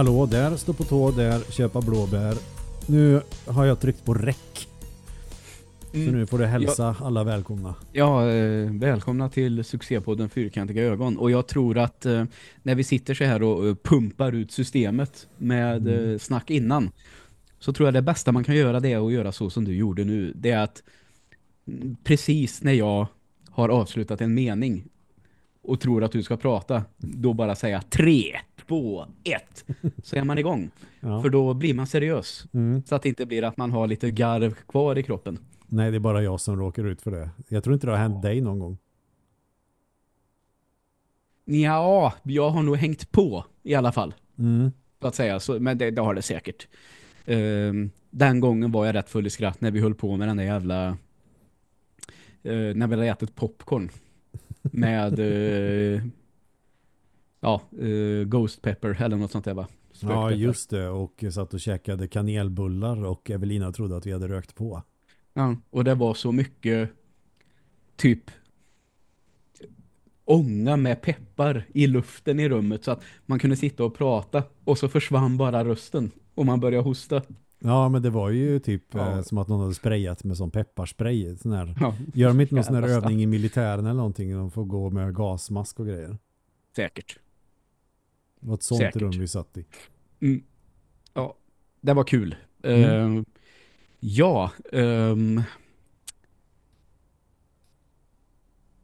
Hallå där, stå på tå där, köpa blåbär. Nu har jag tryckt på räck. Så Mm. nu får du hälsa alla välkomna. Ja, eh, välkomna till succépodden Fyrkantiga ögon. Och jag tror att eh, när vi sitter så här och eh, pumpar ut systemet med Mm. eh, snack innan så tror jag det bästa man kan göra det är att göra så som du gjorde nu. Det är att mm, precis när jag har avslutat en mening och tror att du ska prata, då bara säga tre, två, ett så är man igång. Ja. För då blir man seriös. Mm. Så att det inte blir att man har lite garv kvar i kroppen. Nej, det är bara jag som råkar ut för det. Jag tror inte det har hänt dig någon gång. Ja, jag har nog hängt på i alla fall. Mm. Att säga, så, men det, det har det säkert. Ehm, den gången var jag rätt full i skratt när vi höll på med den där jävla... eh, när vi hade ätit popcorn. Med... eh, ja, eh, Ghost Pepper eller något sånt där va? Ja, just det. Och satt och käkade kanelbullar och Evelina trodde att vi hade rökt på. Ja, och det var så mycket typ ånga med peppar i luften i rummet så att man kunde sitta och prata och så försvann bara rösten och man började hosta. Ja, men det var ju typ Ja. eh, som att någon hade sprayat med sån pepparspray. Sån här. Ja, Gör de inte någon sån här övning i militären eller någonting? De får gå med gasmask och grejer. säkert. Det var ett sånt Säkert. rum vi satt i. Mm. Ja, det var kul. Mm. Eh, ja, ehm,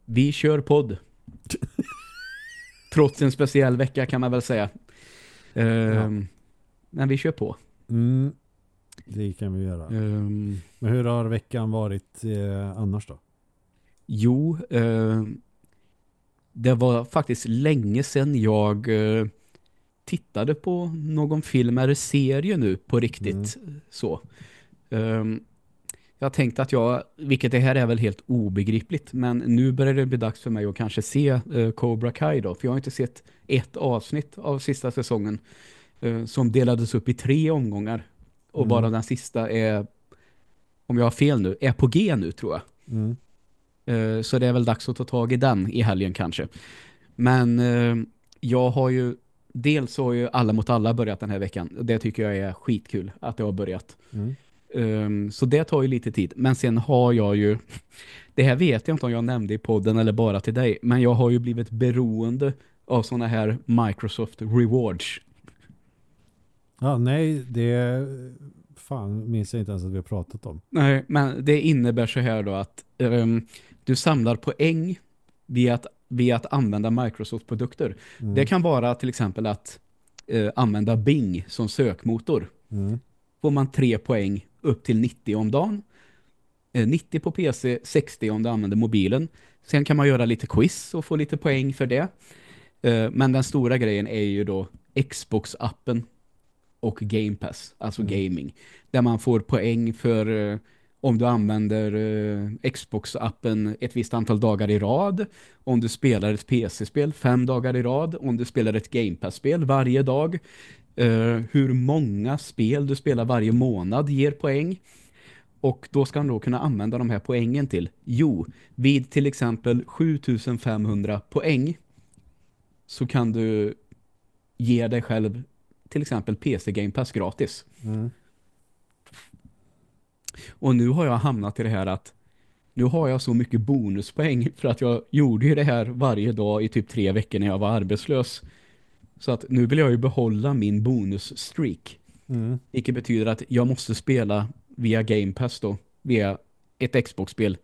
vi kör podd. Trots en speciell vecka kan man väl säga. Ehm, Men vi kör på. Mm. Det kan vi göra. Ehm, Men hur har veckan varit eh, annars då? jo, ehm, det var faktiskt länge sedan jag eh, tittade på någon film eller serie nu på riktigt. Så. Ehm, jag tänkte att jag, vilket det här är väl helt obegripligt, men nu börjar det bli dags för mig att kanske se eh, Cobra Kai då, för jag har inte sett ett avsnitt av sista säsongen eh, som delades upp i tre omgångar. Och Mm. bara den sista är, om jag har fel nu, är på G nu tror jag. Mm. Eh, Så det är väl dags att ta tag i den i helgen kanske. Men jag har ju, dels så har ju Alla mot alla börjat den här veckan. Det tycker jag är skitkul att det har börjat. Mm. Um, så det tar ju lite tid. Men sen har jag ju, det här vet jag inte om jag nämnde i podden eller bara till dig, men jag har ju blivit beroende av såna här Microsoft Rewards. Ja, nej, det fan minns jag inte ens att vi har pratat om. Nej, men det innebär så här då att ehm, du samlar poäng via att, via att använda Microsoft-produkter. Mm. Det kan vara till exempel att eh, använda Bing som sökmotor. Mm. Får man tre poäng upp till 90 om dagen. Eh, 90 på PC, 60 om du använder mobilen. Sen kan man göra lite quiz och få lite poäng för det. Eh, men den stora grejen är ju då Xbox-appen och Game Pass, alltså Mm. gaming. Där man får poäng för eh, om du använder eh, Xbox-appen ett visst antal dagar i rad. Om du spelar ett PC-spel fem dagar i rad. Om du spelar ett Game Pass-spel varje dag. Eh, hur många spel du spelar varje månad ger poäng. Och då ska man då kunna använda de här poängen till. Jo, vid till exempel 7500 poäng så kan du ge dig själv till exempel PC Game Pass gratis. Mm. Och nu har jag hamnat i det här att nu har jag så mycket bonuspoäng för att jag gjorde ju det här varje dag i typ tre veckor när jag var arbetslös. Så att nu vill jag ju behålla min bonusstreak. Mm. Vilket betyder att jag måste spela via Game Pass då, via ett Xbox-spel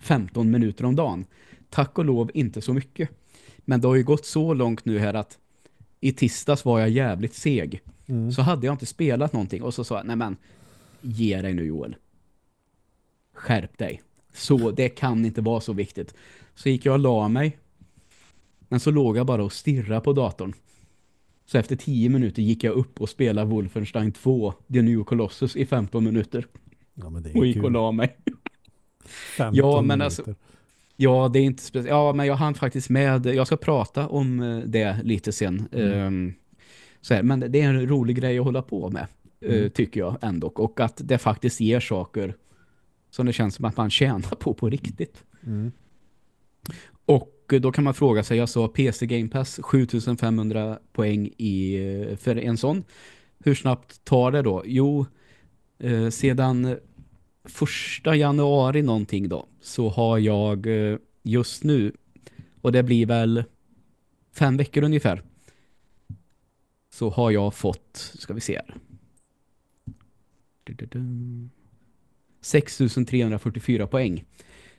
15 minuter om dagen. Tack och lov inte så mycket. Men det har ju gått så långt nu här att i tisdags var jag jävligt seg. Mm. Så hade jag inte spelat någonting och så sa jag, nej men ge dig nu Joel. Skärp dig. Så det kan inte vara så viktigt. Så gick jag och la mig. Men så låg jag bara och stirrade på datorn. Så efter 10 minuter gick jag upp och spelade Wolfenstein 2, The New Colossus i 15 minuter. Ja, men det är Och gick och kul. la mig. 15 Ja, men minuter. alltså- Ja, det är inte speciellt. Ja, men jag hann faktiskt med. Jag ska prata om eh, det lite sen. Ehm, så här, men det är en rolig grej att hålla på med, eh, Mm. tycker jag ändå. Och att det faktiskt ger saker som det känns som att man tjänar på på riktigt. Mm. Och då kan man fråga sig, jag sa PC Game Pass 7500 poäng i, för en sån. Hur snabbt tar det då? Jo, eh, sedan första januari någonting då så har jag eh, just nu och det blir väl fem veckor ungefär så har jag fått, ska vi se här 6344 poäng.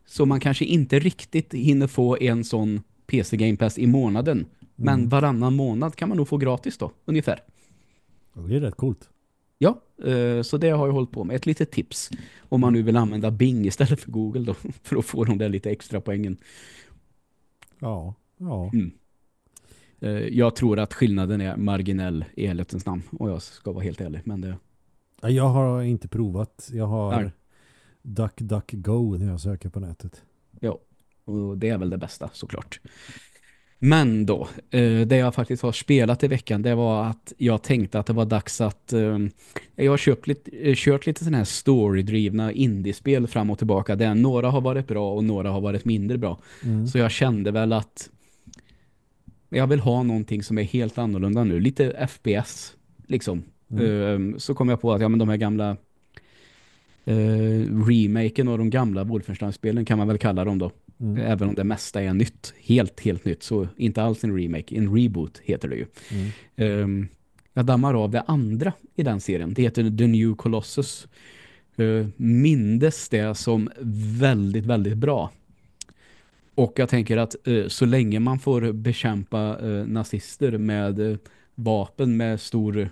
Så man kanske inte riktigt hinner få en sån PC Game Pass i månaden. Men Mm. varannan månad kan man nog få gratis då, ungefär. Det är rätt coolt. Ja, eh, så det har jag hållit på med. Ett litet tips. Om man nu vill använda Bing istället för Google då. För att få de där lite extra poängen. Ja, ja. Eh, Jag tror att skillnaden är marginell i helhetens namn. Och jag ska vara helt ärlig. Men det, Ja, Jag har inte provat. Jag har Nej. DuckDuckGo när jag söker på nätet. ja, och det är väl det bästa såklart. Men då, eh, det jag faktiskt har spelat i veckan det var att jag tänkte att det var dags att eh, jag har köpt lite, eh, kört lite sådana här storydrivna indiespel fram och tillbaka där några har varit bra och några har varit mindre bra. Mm. Så jag kände väl att jag vill ha någonting som är helt annorlunda nu. Lite FPS liksom. Mm. Ehm, så kom jag på att ja, men de här gamla uh, remaken och de gamla Wolfenstein-spelen kan man väl kalla dem då. Mm. Även om det mesta är nytt. Helt, helt nytt. Så inte alls en remake. En reboot heter det ju. Mm. Ehm, jag dammar av det andra i den serien. Det heter The New Colossus. Uh, mindes det som väldigt, väldigt bra. Och jag tänker att eh, så länge man får bekämpa eh, nazister med eh, vapen med stor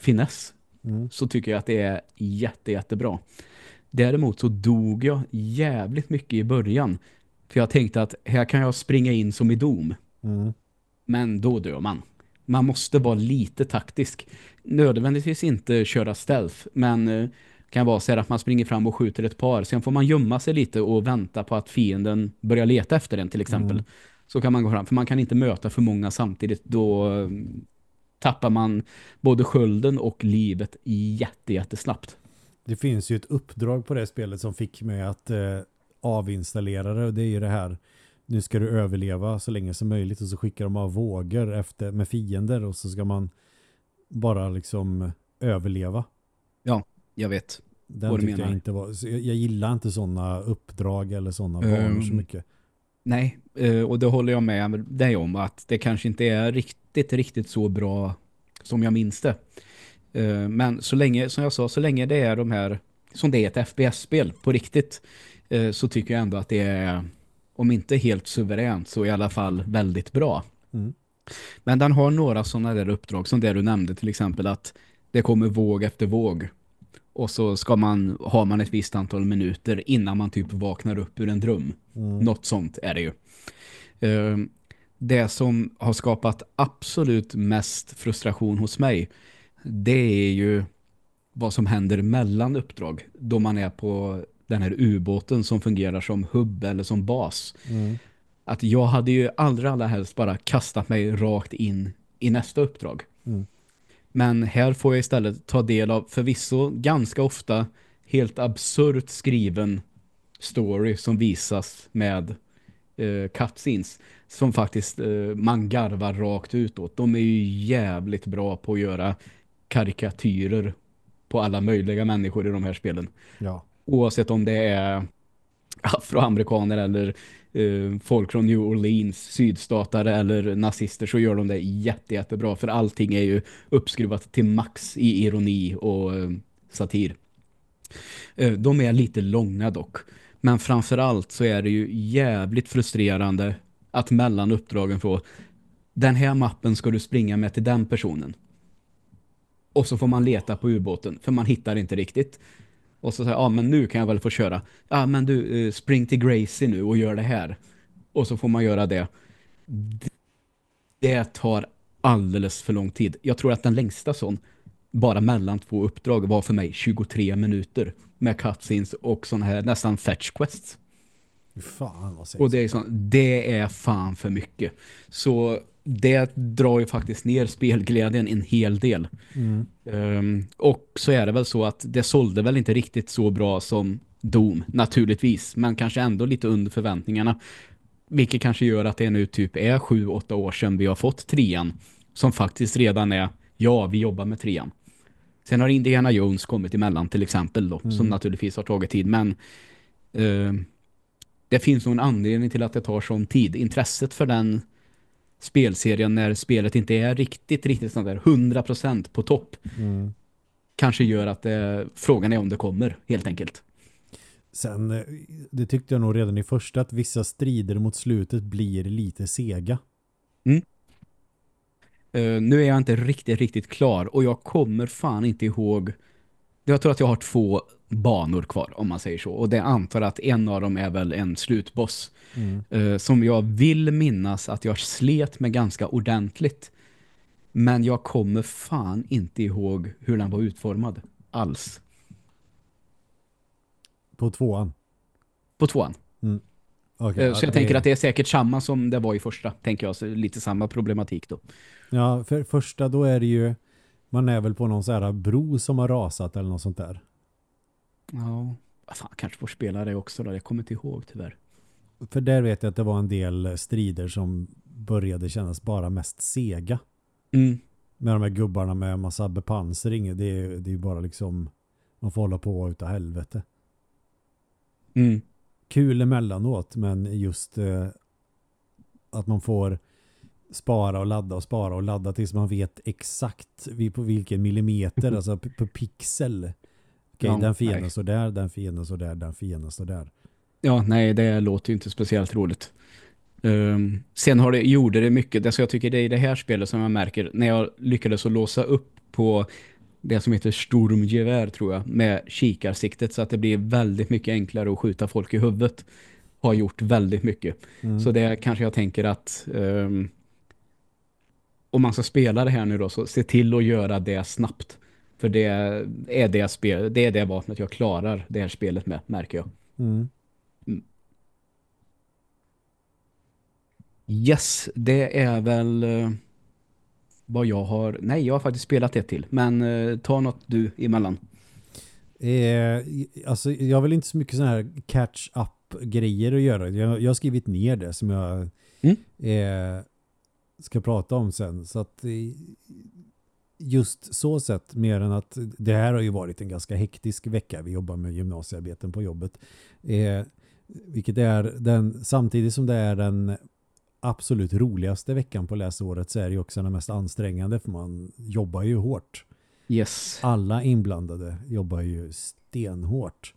finess Mm. så tycker jag att det är jätte, jättebra. Däremot så dog jag jävligt mycket i början. För jag tänkte att här kan jag springa in som i Doom. Mm. Men då dör man. Man måste vara lite taktisk. Nödvändigtvis inte köra stealth. Men eh, kan vara så här att man springer fram och skjuter ett par. Sen får man gömma sig lite och vänta på att fienden börjar leta efter en till exempel. Mm. Så kan man gå fram. För man kan inte möta för många samtidigt. Då eh, tappar man både skölden och livet jätte, jättesnabbt. Det finns ju ett uppdrag på det spelet som fick mig att eh, avinstallera det och det är ju det här nu ska du överleva så länge som möjligt och så skickar de av vågor efter, med fiender och så ska man bara liksom överleva. Jag vet. Den Vad du tyckte jag menar. inte var, så jag, jag gillar inte sådana uppdrag eller sådana banor så Um, mycket. Nej, eh, och det håller jag med dig om att det kanske inte är riktigt, riktigt så bra som jag minns det. Eh, Men så länge, som jag sa, så länge det är de här, som det är ett FPS-spel på riktigt, eh, så tycker jag ändå att det är, om inte helt suveränt, så i alla fall väldigt bra. Mm. Men den har några sådana där uppdrag, som det du nämnde till exempel, att det kommer våg efter våg. Och så ska man, har man ett visst antal minuter innan man typ vaknar upp ur en dröm. Mm. Något sånt är det ju. Det som har skapat absolut mest frustration hos mig det är ju vad som händer mellan uppdrag då man är på den här ubåten som fungerar som hubb eller som bas. Mm. Att jag hade ju allra, allra helst bara kastat mig rakt in i nästa uppdrag. Mm. Men här får jag istället ta del av förvisso ganska ofta helt absurt skriven story som visas med eh, cutscenes som faktiskt eh, man garvar rakt utåt. De är ju jävligt bra på att göra karikatyrer på alla möjliga människor i de här spelen. Ja. Oavsett om det är afroamerikaner eller eh, folk från New Orleans, sydstatare eller nazister så gör de det jätte, jättebra. För allting är ju uppskruvat till max i ironi och eh, satir. Eh, de är lite långa dock. Men framförallt så är det ju jävligt frustrerande att mellan uppdragen få den här mappen ska du springa med till den personen. Och så får man leta på ubåten för man hittar inte riktigt. Och så säger ja men nu kan jag väl få köra. Ja men du, eh, spring till Gracie nu och gör det här. Och så får man göra det. Det tar alldeles för lång tid. Jag tror att den längsta sån, bara mellan två uppdrag, var för mig 23 minuter. Med cutscenes och sån här nästan fetch quests. Fan vad. Och det är, sån, det är fan för mycket. Så det drar ju faktiskt ner spelglädjen en hel del. Mm. Ehm, och så är det väl så att det sålde väl inte riktigt så bra som Doom, naturligtvis. Men kanske ändå lite under förväntningarna. vilket kanske gör att det nu typ är sju, åtta år sedan vi har fått trean. Som faktiskt redan är, ja vi jobbar med trean. Sen har Indiana Jones kommit emellan till exempel då, mm. som naturligtvis har tagit tid. Men eh, det finns nog en anledning till att det tar sån tid. Intresset för den spelserien när spelet inte är riktigt, riktigt sånt där 100% på topp mm. kanske gör att det, frågan är om det kommer, helt enkelt. Sen, eh, det tyckte jag nog redan i första att vissa strider mot slutet blir lite sega. Mm. Uh, nu är jag inte riktigt, riktigt klar och jag kommer fan inte ihåg jag tror att jag har två banor kvar om man säger så. Och det antar att en av dem är väl en slutboss. Mm. Uh, som jag vill minnas att jag slet med ganska ordentligt. Men jag kommer fan inte ihåg hur den var utformad. Alls. På tvåan? På tvåan. Mm. Okay, uh, så jag tänker att det är säkert samma som det var i första. Tänker jag, så lite samma problematik då. Ja, för första då är det ju man är väl på någon sån här bro som har rasat eller något sånt där. Ja, fan, kanske får spela det också då. Jag kommer inte ihåg tyvärr. För där vet jag att det var en del strider som började kännas bara mest sega. Mm. Med de här gubbarna med massa bepansring. Det är, det är ju bara liksom man får hålla på utav helvete. Mm. Kul emellanåt men just eh, att man får spara och ladda och spara och ladda tills man vet exakt på vilken millimeter, alltså på pixel. Okej, okay, ja, den fienden står där, den fienden står där, den fienden står där. Ja, nej, det låter ju inte speciellt roligt. Um, sen har det, gjorde det mycket, det så jag tycker det är i det här spelet som jag märker, när jag lyckades att låsa upp på det som heter stormgevär tror jag, med kikarsiktet så att det blir väldigt mycket enklare att skjuta folk i huvudet har gjort väldigt mycket. Mm. Så det kanske jag tänker att um, om man ska spela det här nu då så se till att göra det snabbt. För det är det, spel, det, är det vapnet jag klarar det här spelet med, märker jag. Mm. Mm. Yes, det är väl uh, vad jag har... Nej, jag har faktiskt spelat det till. Men uh, ta något du emellan. Eh, alltså, jag vill inte så mycket sådana här catch-up-grejer att göra. Jag, jag har skrivit ner det som jag... Mm. Eh, ska prata om sen. Så att just så sett mer än att det här har ju varit en ganska hektisk vecka. Vi jobbar med gymnasiearbeten på jobbet. Eh, vilket är den, samtidigt som det är den absolut roligaste veckan på läsåret så är det också den mest ansträngande för man jobbar ju hårt. Yes. Alla inblandade jobbar ju stenhårt.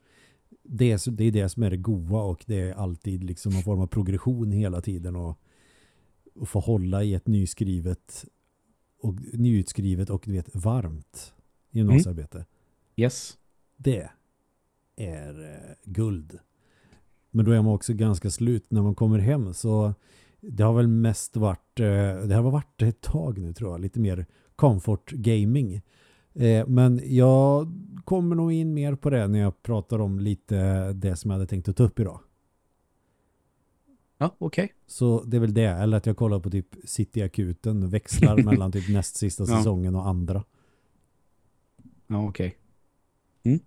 Det är, det är det som är det goa och det är alltid liksom någon form av progression hela tiden och att få hålla i ett nyskrivet och nyutskrivet och du vet varmt gymnasiearbete. Mm. Yes. Det är eh, guld. Men då är man också ganska slut när man kommer hem så det har väl mest varit eh, det har varit ett tag nu tror jag, lite mer comfort gaming. Eh, men jag kommer nog in mer på det när jag pratar om lite det som jag hade tänkt att ta upp idag. Ja, okej. Okay. Så det är väl det. Eller att jag kollar på typ City-akuten. Växlar mellan typ näst sista ja. säsongen och andra. Ja, okej. Okay. Mm.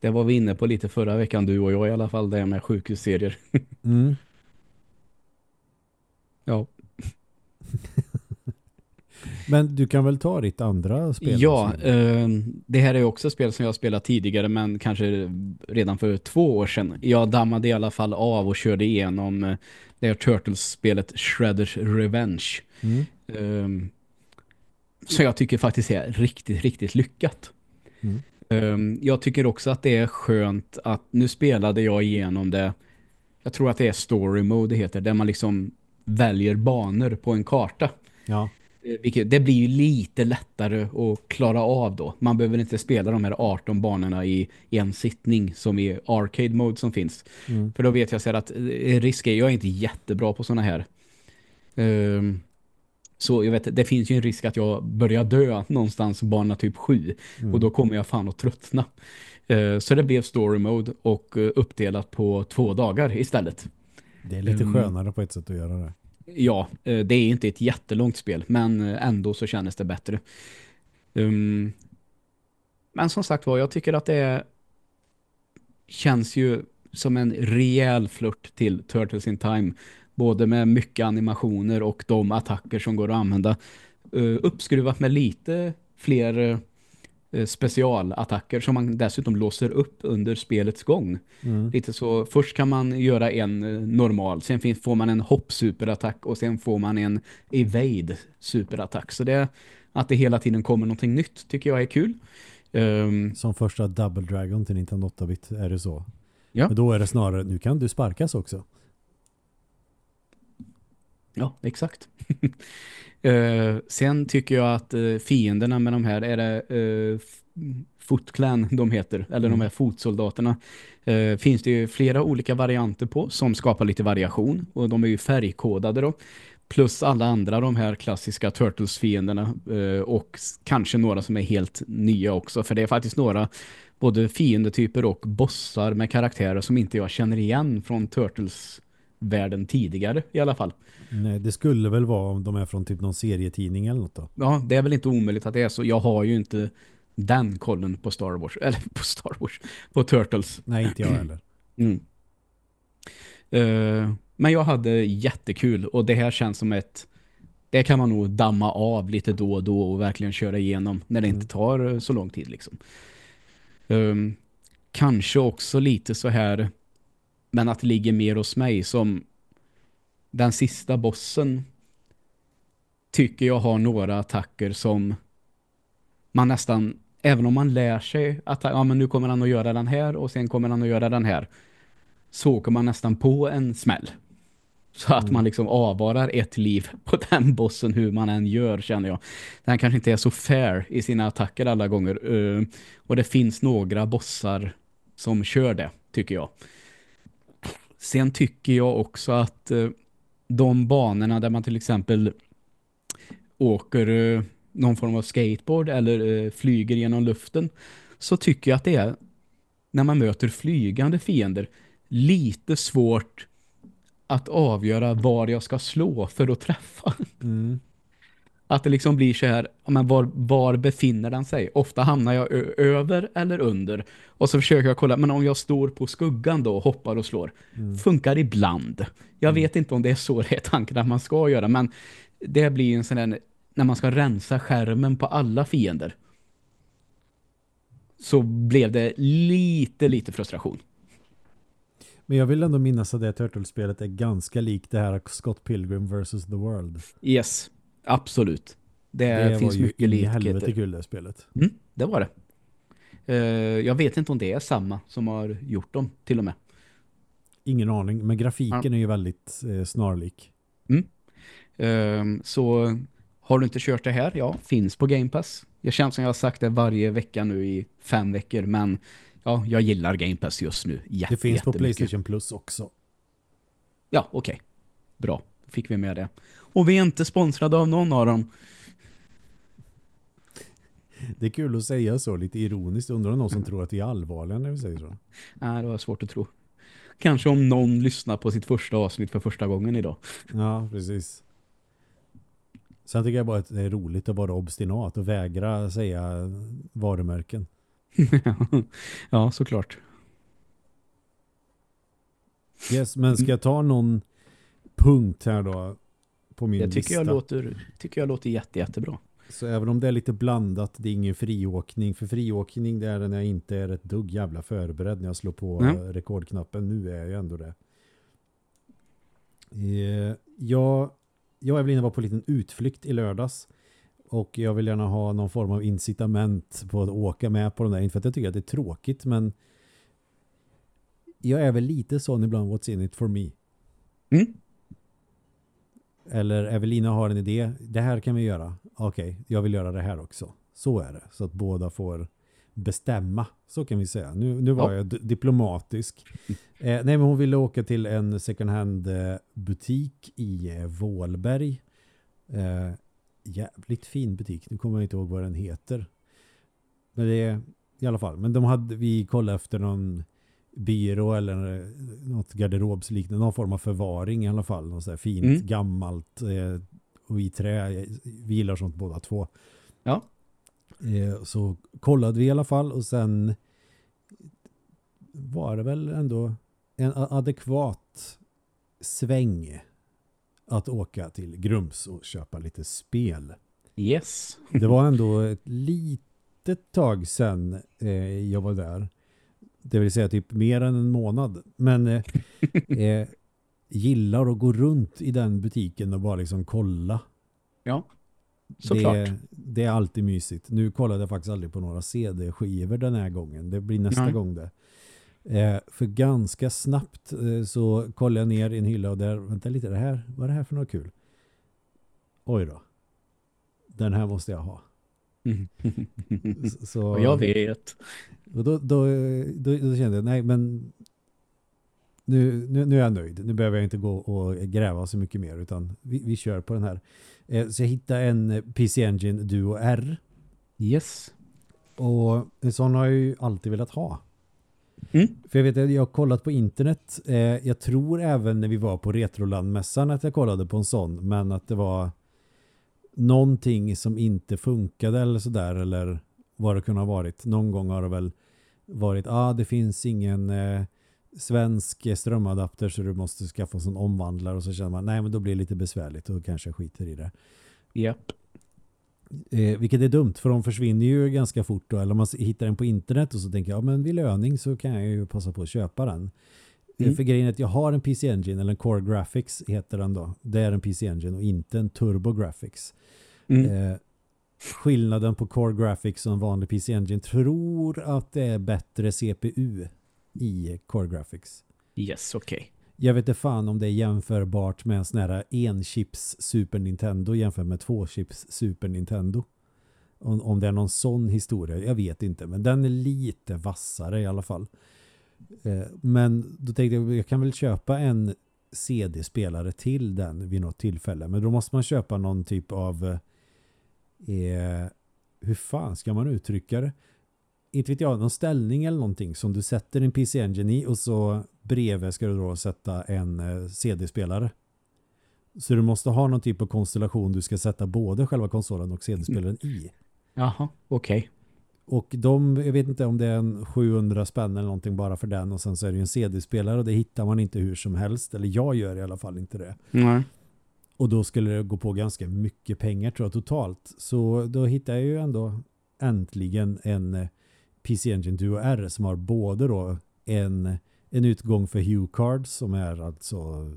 Det var vi inne på lite förra veckan, du och jag i alla fall. Det med sjukhusserier. mm. Ja. Men du kan väl ta ditt andra spel? Ja, eh, det här är också spel som jag spelat tidigare men kanske redan för två år sedan. Jag dammade i alla fall av och körde igenom eh, det här Turtles-spelet Shredders Revenge. Mm. Eh, så jag tycker faktiskt är riktigt, riktigt lyckat. Mm. Eh, jag tycker också att det är skönt att nu spelade jag igenom det jag tror att det är story mode det heter, där man liksom väljer banor på en karta. Ja. Eh, vilket, det blir ju lite lättare att klara av då. Man behöver inte spela de här 18 banorna i en sittning som i arcade mode som finns. Mm. För då vet jag så att eh, risk är, jag är inte jättebra på sådana här. Um, så jag vet, det finns ju en risk att jag börjar dö någonstans bana typ 7. Mm. Och då kommer jag fan att tröttna. Uh, så det blev story mode och uppdelat på två dagar istället. Det är lite um, skönare på ett sätt att göra det. Ja, eh, det är inte ett jättelångt spel, men eh, ändå så kändes det bättre. Um, men som sagt var, jag tycker att det känns ju som en rejäl flört till Turtles in Time. Både med mycket animationer och de attacker som går att använda. Uh, uppskruvat med lite fler uh, specialattacker som man dessutom låser upp under spelets gång. Mm. Lite så, först kan man göra en uh, normal, sen finns, får man en hopp superattack och sen får man en evade superattack. Så det att det hela tiden kommer någonting nytt tycker jag är kul. Um, Som första Double Dragon till Nintendo 8-bit är det så. Ja. Men då är det snarare, nu kan du sparkas också. Ja, exakt. uh, sen tycker jag att uh, fienderna med de här är det uh, Foot Clan de heter, eller Mm. de här fotsoldaterna. Uh, finns det ju flera olika varianter på som skapar lite variation och de är ju färgkodade då. Plus alla andra de här klassiska Turtles-fienderna och kanske några som är helt nya också. För det är faktiskt några både fiendetyper och bossar med karaktärer som inte jag känner igen från Turtles-världen tidigare i alla fall. Nej, det skulle väl vara om de är från typ någon serietidning eller något då. Ja, det är väl inte omöjligt att det är så. Jag har ju inte den kollen på Star Wars. Eller på Star Wars. På Turtles. Nej, inte jag heller. Mm. Eh, men jag hade jättekul. Och det här känns som ett... Det kan man nog damma av lite då och då och verkligen köra igenom när det inte tar så lång tid liksom. Ehm, kanske också lite så här men att det ligger mer hos mig som den sista bossen tycker jag har några attacker som man nästan, även om man lär sig att ja, men nu kommer han att göra den här och sen kommer han att göra den här så åker man nästan på en smäll. Så att man liksom avvarar ett liv på den bossen hur man än gör känner jag. Den kanske inte är så fair i sina attacker alla gånger. eh, och det finns några bossar som kör det, tycker jag. Sen tycker jag också att eh, de banorna där man till exempel åker eh, någon form av skateboard eller eh, flyger genom luften så tycker jag att det är när man möter flygande fiender lite svårt att avgöra var jag ska slå för att träffa. Mm. Att det liksom blir så här, men var, var befinner den sig? Ofta hamnar jag över eller under. Och så försöker jag kolla, men om jag står på skuggan då och hoppar och slår. Funkar ibland. Jag vet inte om det är så det är tanken att man ska göra, men det blir en sån där, när man ska rensa skärmen på alla fiender. Så blev det lite, lite frustration. Men jag vill ändå minnas att det Turtles-spelet är ganska likt det här Scott Pilgrim vs. The World. Yes, absolut. Det, Det var finns ju mycket i helvete likheter. kul det spelet. Mm, det var det. Eh, jag vet inte om det är samma som har gjort dem till och med. Ingen aning, men grafiken Ja. är ju väldigt eh, snarlik. Eh, så har du inte kört det här? Ja, finns på Game Pass. Jag känner som jag har sagt det varje vecka nu i fem veckor, men ja, jag gillar Game Pass just nu. Jätte, Det finns på. Playstation Plus också. Ja, okej. Bra, då fick vi med det. Och vi är inte sponsrade av någon av dem. Det är kul att säga så, lite ironiskt. Undrar någon som tror att vi är allvarliga när vi säger så. Nej, det var svårt att tro. Kanske om någon lyssnar på sitt första avsnitt för första gången idag. Ja, precis. Sen tycker jag bara att det är roligt att vara obstinat och vägra säga varumärken. ja, såklart. Yes, men ska jag ta någon punkt här då på min Det tycker lista? jag, låter, tycker jag låter jätte, jättebra. Så även om det är lite blandat, det är ingen friåkning. För friåkning det är när jag inte är ett dugg jävla förberedd när jag slår på Mm. rekordknappen. Nu är jag ju ändå det. Eh, jag, jag och Evelina var på en liten utflykt i lördags. Och jag vill gärna ha någon form av incitament på att åka med på de där. Inte för att jag tycker att det är tråkigt, men jag är väl lite sån ibland what's in it for me. Mm. Eller Evelina har en idé. Det här kan vi göra. Okej, jag vill göra det här också. Så är det. Så att båda får bestämma. Så kan vi säga. Nu, nu var Ja. jag diplomatisk. Eh, nej, men hon ville åka till en second hand eh, butik i eh, Vålberg. Eh, jävligt fin butik. Nu kommer jag inte ihåg vad den heter. Men det är i alla fall. Men de hade, vi kollade efter någon byrå eller något garderobsliknande, någon form av förvaring i alla fall. Något så här fint, Mm. gammalt eh, och i trä. Vi gillar sånt båda två. Ja. Eh, så kollade vi i alla fall och sen var det väl ändå en adekvat sväng att åka till Grums och köpa lite spel. Yes. Det var ändå ett litet tag sedan eh, jag var där. Det vill säga typ mer än en månad. Men eh, eh, gillar att gå runt i den butiken och bara liksom kolla. Ja, såklart. Det, det är alltid mysigt. Nu kollade jag faktiskt aldrig på några CD-skivor den här gången. Det blir nästa Nej. gång det. Eh, för ganska snabbt eh, så kollade jag ner i en hylla och där, vänta lite, det här, vad är det här för något kul? Oj då. Den här måste jag ha. Så, Och jag vet. och då, då, då, då kände jag, nej men nu, nu, nu är jag nöjd. Nu behöver jag inte gå och gräva så mycket mer utan vi, vi kör på den här. Eh, så jag hittade en PC Engine Duo R Yes. och en sån har jag ju alltid velat ha. Mm. För jag vet att jag har kollat på internet. Eh, jag tror även när vi var på Retrolandmässan att jag kollade på en sån. Men att det var någonting som inte funkade eller sådär. Eller vad det kunde ha varit. Någon gång har det väl varit, ah det finns ingen eh, svensk strömadapter så du måste skaffa en omvandlare. Och så känner man, nej men då blir det lite besvärligt och kanske skiter i det. Japp. Eh, vilket är dumt för de försvinner ju ganska fort då. Eller om man hittar den på internet och så tänker jag, ja men vid löning så kan jag ju passa på att köpa den. Mm. För grejen är att jag har en PC Engine, eller en Core Graphics heter den då. Det är en PC Engine och inte en Turbo Graphics. Mm. Eh, skillnaden på Core Graphics och en vanlig PC Engine tror att det är bättre CPU i Core Graphics. Yes, okej. Jag vet inte fan om det är jämförbart med en sån här en-chips Super Nintendo jämfört med två-chips Super Nintendo. Om, om det är någon sån historia, jag vet inte. Men den är lite vassare i alla fall. Eh, men då tänkte jag, jag kan väl köpa en CD-spelare till den vid något tillfälle. Men då måste man köpa någon typ av eh, eh, hur fan ska man uttrycka det? Inte vet jag, någon ställning eller någonting som du sätter en PC Engine i och så bredvid ska du då sätta en eh, CD-spelare. Så du måste ha någon typ av konstellation du ska sätta både själva konsolen och CD-spelaren i. Jaha, okej. Och de, jag vet inte om det är en 700 spänn eller någonting bara för den och sen så är det ju en CD-spelare och det hittar man inte hur som helst. Eller jag gör i alla fall inte det. Nej. Och då skulle det gå på ganska mycket pengar tror jag totalt. Så då hittade jag ju ändå äntligen en eh, PC Engine Duo R som har både då en, en utgång för Hue Cards som är alltså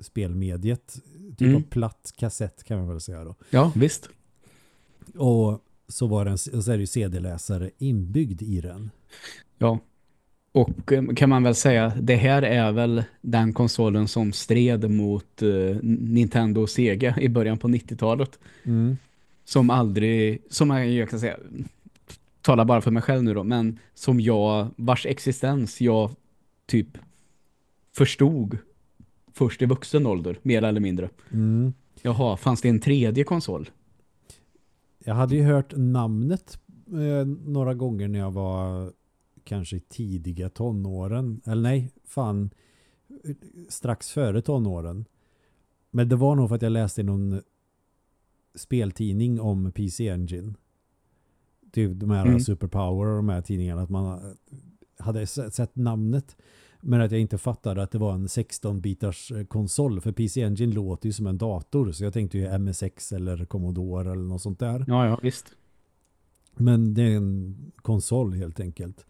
spelmediet. Typ Mm. av platt kassett kan man väl säga då. Ja, visst. Och så, var den, så är det ju CD-läsare inbyggd i den. Ja. Och eh, kan man väl säga, det här är väl den konsolen som stred mot eh, Nintendo och Sega i början på 90-talet. Som aldrig, som jag kan säga, talar bara för mig själv nu då, men som jag, vars existens jag typ förstod först i vuxen ålder, mer eller mindre. Mm. Jaha, fanns det en tredje konsol? Jag hade ju hört namnet eh, några gånger när jag var kanske i tidiga tonåren. Eller nej, fan strax före tonåren. Men det var nog för att jag läste i någon speltidning om PC Engine. Typ de här Mm. Superpower och de här tidningarna. Att man hade sett namnet. Men att jag inte fattade att det var en 16-bitars eh, konsol. För PC Engine låter ju som en dator. Så jag tänkte ju MSX eller Commodore eller något sånt där. Ja, ja, visst. Men det är en konsol helt enkelt.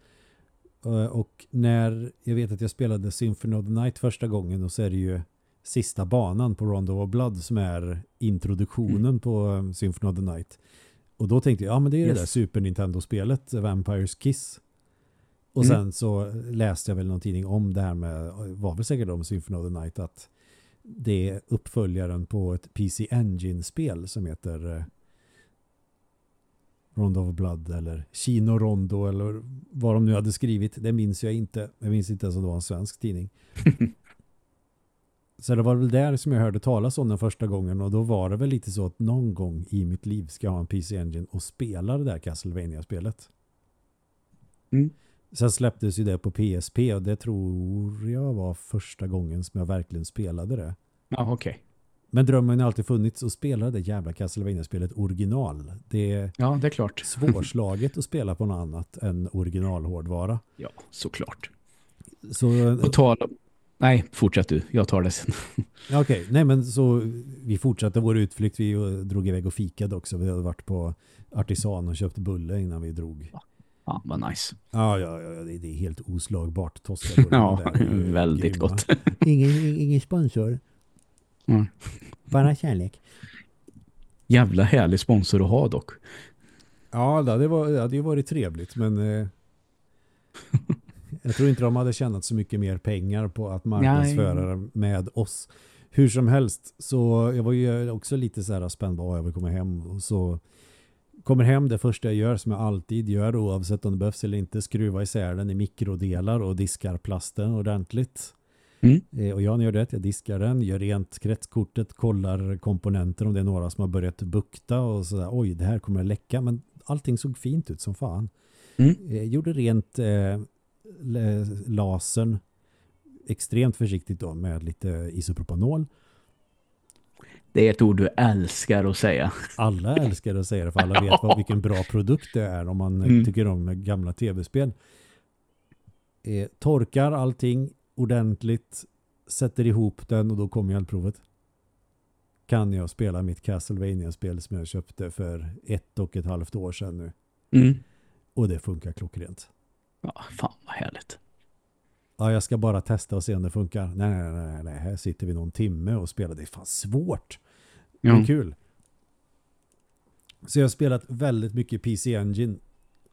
Eh, Och när jag vet att jag spelade Symphony of the Night första gången och så är det ju sista banan på Rondo of Blood som är introduktionen Mm. på eh, Symphony of the Night. Och då tänkte jag, ja men det är Yes. det där Super Nintendo-spelet, Vampires Kiss. Och Mm. sen så läste jag väl någon tidning om det här med, var väl säkert om Symphony of the Night, att det är uppföljaren på ett PC Engine-spel som heter eh, Rondo of Blood eller Kino Rondo eller vad de nu hade skrivit. Det minns jag inte. Jag minns inte ens om det var en svensk tidning. Så det var väl där som jag hörde talas om den första gången och då var det väl lite så att någon gång i mitt liv ska jag ha en PC Engine och spela det där Castlevania-spelet. Mm. Sen släpptes ju det på PSP och det tror jag var första gången som jag verkligen spelade det. Ja, okej. Men drömmen har alltid funnits att spela det jävla Castlevania-spelet original. Det är Ja, det är klart. svårslaget att spela på något annat än originalhårdvara. Ja, såklart. Så På tal, Nej, fortsätt du. Jag tar det sen. Okej, okay. nej men så vi fortsatte vår utflykt. Vi drog iväg och fikade också. Vi hade varit på Artisan och köpt bulle innan vi drog. Ja, vad nice. Ja, ja, ja det är helt oslagbart. ja, väldigt grymma. gott. ingen, ingen sponsor. Mm. Bara kärlek. Jävla härlig sponsor att ha dock. Ja, det, var, det hade ju varit trevligt, men eh, jag tror inte de hade tjänat så mycket mer pengar på att marknadsföra Nej. med oss. Hur som helst, så jag var ju också lite så här spänd på jag vill komma hem. Och så kommer hem, det första jag gör som jag alltid gör oavsett om det behövs eller inte, skruva isär den i mikrodelar och diskar plasten ordentligt. Mm. Eh, och jag gör det, jag diskar den, gör rent kretskortet, kollar komponenter om det är några som har börjat bukta och sådär, oj det här kommer att läcka, men allting såg fint ut som fan. Mm. Eh, gjorde rent eh, lasern extremt försiktigt då med lite isopropanol. Det är ett ord du älskar att säga. Alla älskar att säga det för alla vet vad, vilken bra produkt det är om man mm. tycker om gamla tv-spel. Eh, torkar allting ordentligt, sätter ihop den och då kommer eldprovet. Kan jag spela mitt Castlevania-spel som jag köpte för ett och ett halvt år sedan nu. Mm. Och det funkar klockrent. Ja, fan vad härligt. Ja, jag ska bara testa och se om det funkar. Nej, nej, nej, nej. Här sitter vi någon timme och spelar. Det är fan svårt. Det är kul. Så jag har spelat väldigt mycket PC Engine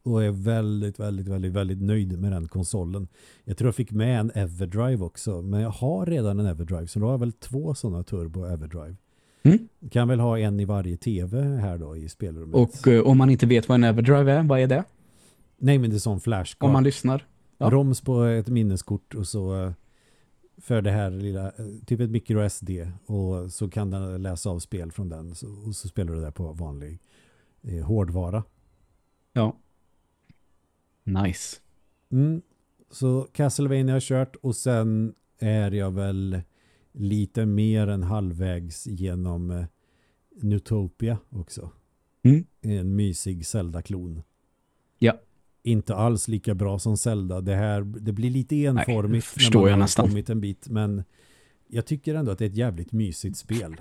och är väldigt, väldigt, väldigt, väldigt nöjd med den konsolen. Jag tror jag fick med en Everdrive också, men jag har redan en Everdrive så då har jag väl två sådana Turbo Everdrive. Mm. Kan väl ha en i varje tv här då i spelrummet. Och uh, om man inte vet vad en Everdrive är, vad är det? Nej, men det är sån flashcard. Om man lyssnar. Ja. Roms på ett minneskort och så uh, för det här lilla, uh, typ ett micro SD och så kan den läsa av spel från den och så spelar du det på vanlig hårdvara. Ja. Nice. Mm. Så Castlevania har kört och sen är jag väl lite mer än halvvägs genom eh, Nutopia också. Mm. En mysig Zelda-klon. Ja. Inte alls lika bra som Zelda. Det här det blir lite enformigt Nej, när man jag har nästan. kommit en bit. Men jag tycker ändå att det är ett jävligt mysigt spel.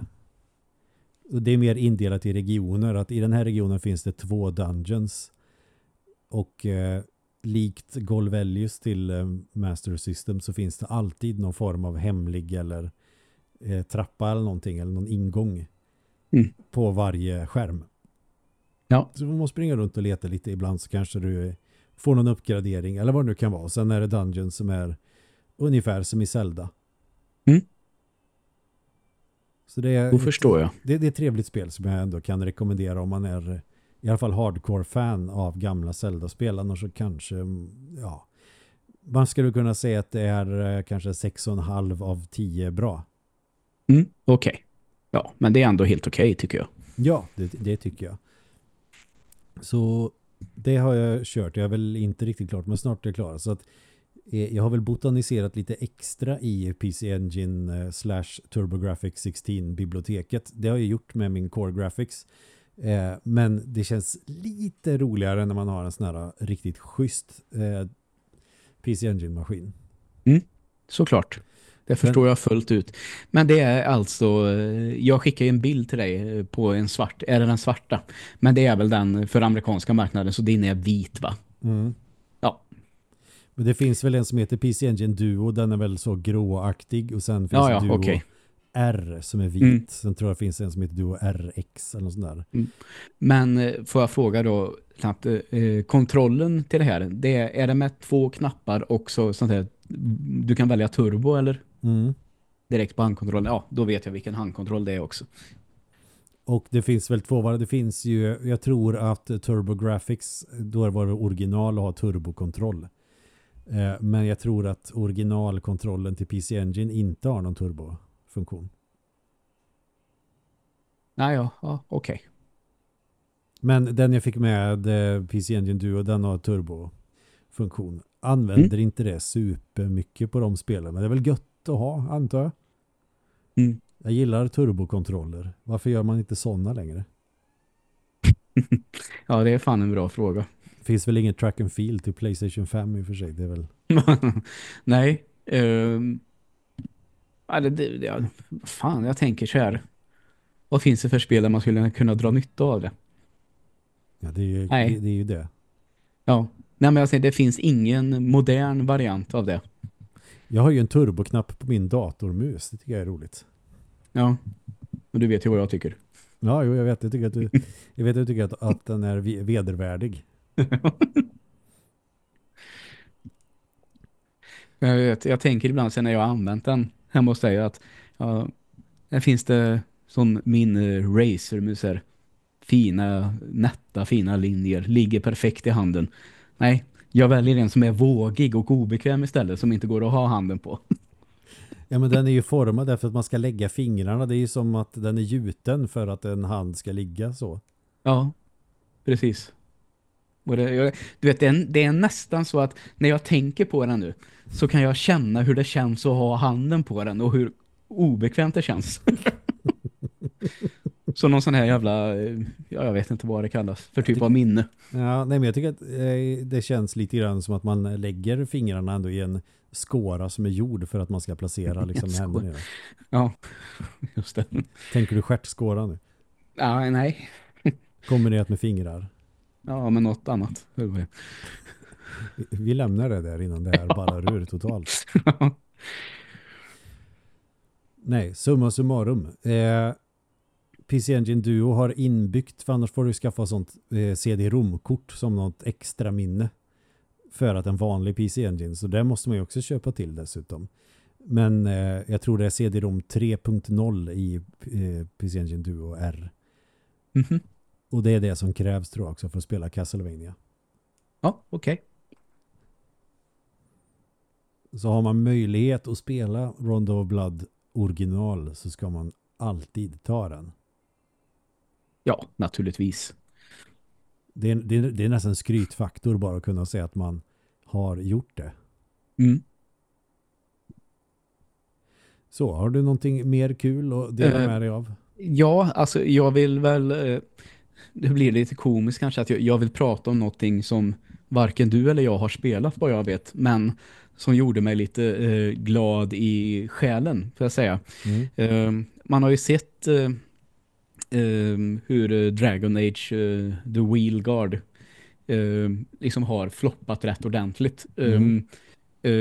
Och det är mer indelat i regioner. Att i den här regionen finns det två dungeons. Och eh, likt Golvellius till eh, Master System så finns det alltid någon form av hemlig eller eh, trappa eller någonting eller någon ingång mm. på varje skärm. Ja. Så man måste springa runt och leta lite ibland så kanske du får någon uppgradering eller vad det nu kan vara. Sen är det Dungeons som är ungefär som i Zelda. Mm. Så det är, Då förstår jag. Det, det är ett trevligt spel som jag ändå kan rekommendera om man är i alla fall hardcore-fan av gamla Zelda-spel. Annars så kanske, ja, man skulle kunna säga att det är eh, kanske 6,5 av 10 bra. Mm, okej. Okay. Ja, men det är ändå helt okej okay, tycker jag. Ja, det, det, tycker jag. Så det har jag kört. Jag är väl inte riktigt klart, men snart är jag klar. Så att eh, jag har väl botaniserat lite extra i PC Engine eh, slash TurboGrafx 16 biblioteket. Det har jag gjort med min Core Graphics. Eh, men det känns lite roligare när man har en sån här eh, riktigt schysst eh, PC Engine-maskin. Mm, såklart. Det förstår jag fullt ut. Men det är alltså, eh, jag skickar en bild till dig eh, på en svart, är det den svarta? Men det är väl den för amerikanska marknaden så din är vit va? Mm. Ja. Men det finns väl en som heter PC Engine Duo, den är väl så gråaktig och sen finns ja, ja, Duo okay. R som är vit. Mm. Sen tror jag det finns en som heter Duo RX eller något sånt där. Mm. Men eh, får jag fråga då snabbt, eh, kontrollen till det här, det är, är det med två knappar också sånt här, du kan välja turbo eller? Mm. Direkt på handkontrollen. Ja, då vet jag vilken handkontroll det är också. Och det finns väl två var det finns ju, jag tror att Turbo Graphics, då var det original att ha turbokontroll. Eh, men jag tror att originalkontrollen till PC Engine inte har någon turbo funktion. Nej, ja, ja okej. Okay. Men den jag fick med eh, PC Engine Duo, den har turbo-funktion. Använder mm. inte det super mycket på de spelen. Men det är väl gött att ha, antar jag. Mm. Jag gillar turbokontroller. Varför gör man inte sådana längre? ja, det är fan en bra fråga. Finns väl ingen track and field till Playstation 5 i och för sig. Det är väl... Nej. Um Ja, det, det, det, fan, jag tänker så här. Vad finns det för spel där man skulle kunna dra nytta av det? Ja, det är ju, Nej. det, det, är ju det. Ja, nej men jag säger, det finns ingen modern variant av det. Jag har ju en turboknapp på min datormus. Det tycker jag är roligt. Ja, och du vet ju vad jag tycker. Ja, jo, jag vet. Jag tycker att du, jag vet du tycker att, att den är ve- vedervärdig. Jag, vet, jag tänker ibland sen när jag har använt den hemma hos dig att ja, där finns det sån min uh, racermus här. Fina, nätta, fina linjer. Ligger perfekt i handen. Nej, jag väljer en som är vågig och obekväm istället som inte går att ha handen på. Ja, men den är ju formad därför att man ska lägga fingrarna. Det är ju som att den är gjuten för att en hand ska ligga så. Ja, precis. Det, jag, du vet, det är, det är nästan så att när jag tänker på den nu så kan jag känna hur det känns att ha handen på den och hur obekvämt det känns. så någon sån här jävla, eh, ja, jag vet inte vad det kallas, för typ av minne. Ja, nej, men jag tycker att eh, det känns lite grann som att man lägger fingrarna ändå i en skåra som är gjord för att man ska placera liksom händerna. Ja, just det. Tänker du stjärtskåra nu? Ja, nej. Kombinerat med fingrar. Ja, men något annat. Vi- Vi lämnar det där innan det här ballar ur totalt. Nej, summa summarum. Eh, PC Engine Duo har inbyggt, för annars får du skaffa sånt eh, CD-ROM-kort som något extra minne för att en vanlig PC Engine. Så det måste man ju också köpa till dessutom. Men eh, jag tror det är CD-ROM 3.0 i eh, PC Engine Duo R. Mhm. Och det är det som krävs tror jag också för att spela Castlevania. Ja, okej. Så har man möjlighet att spela Rondo of Blood original så ska man alltid ta den. Ja, naturligtvis. Det är, det, är, det är nästan en skrytfaktor bara att kunna säga att man har gjort det. Mm. Så, har du någonting mer kul att dela Eh, med dig av? Ja, alltså jag vill väl eh, det blir lite komiskt kanske att jag, jag vill prata om någonting som varken du eller jag har spelat vad jag vet, men som gjorde mig lite eh, glad i själen, får jag säga. Mm. Eh, man har ju sett eh, eh, hur eh, Dragon Age eh, The Wheel Guard eh, liksom har floppat rätt ordentligt. Mm. Eh,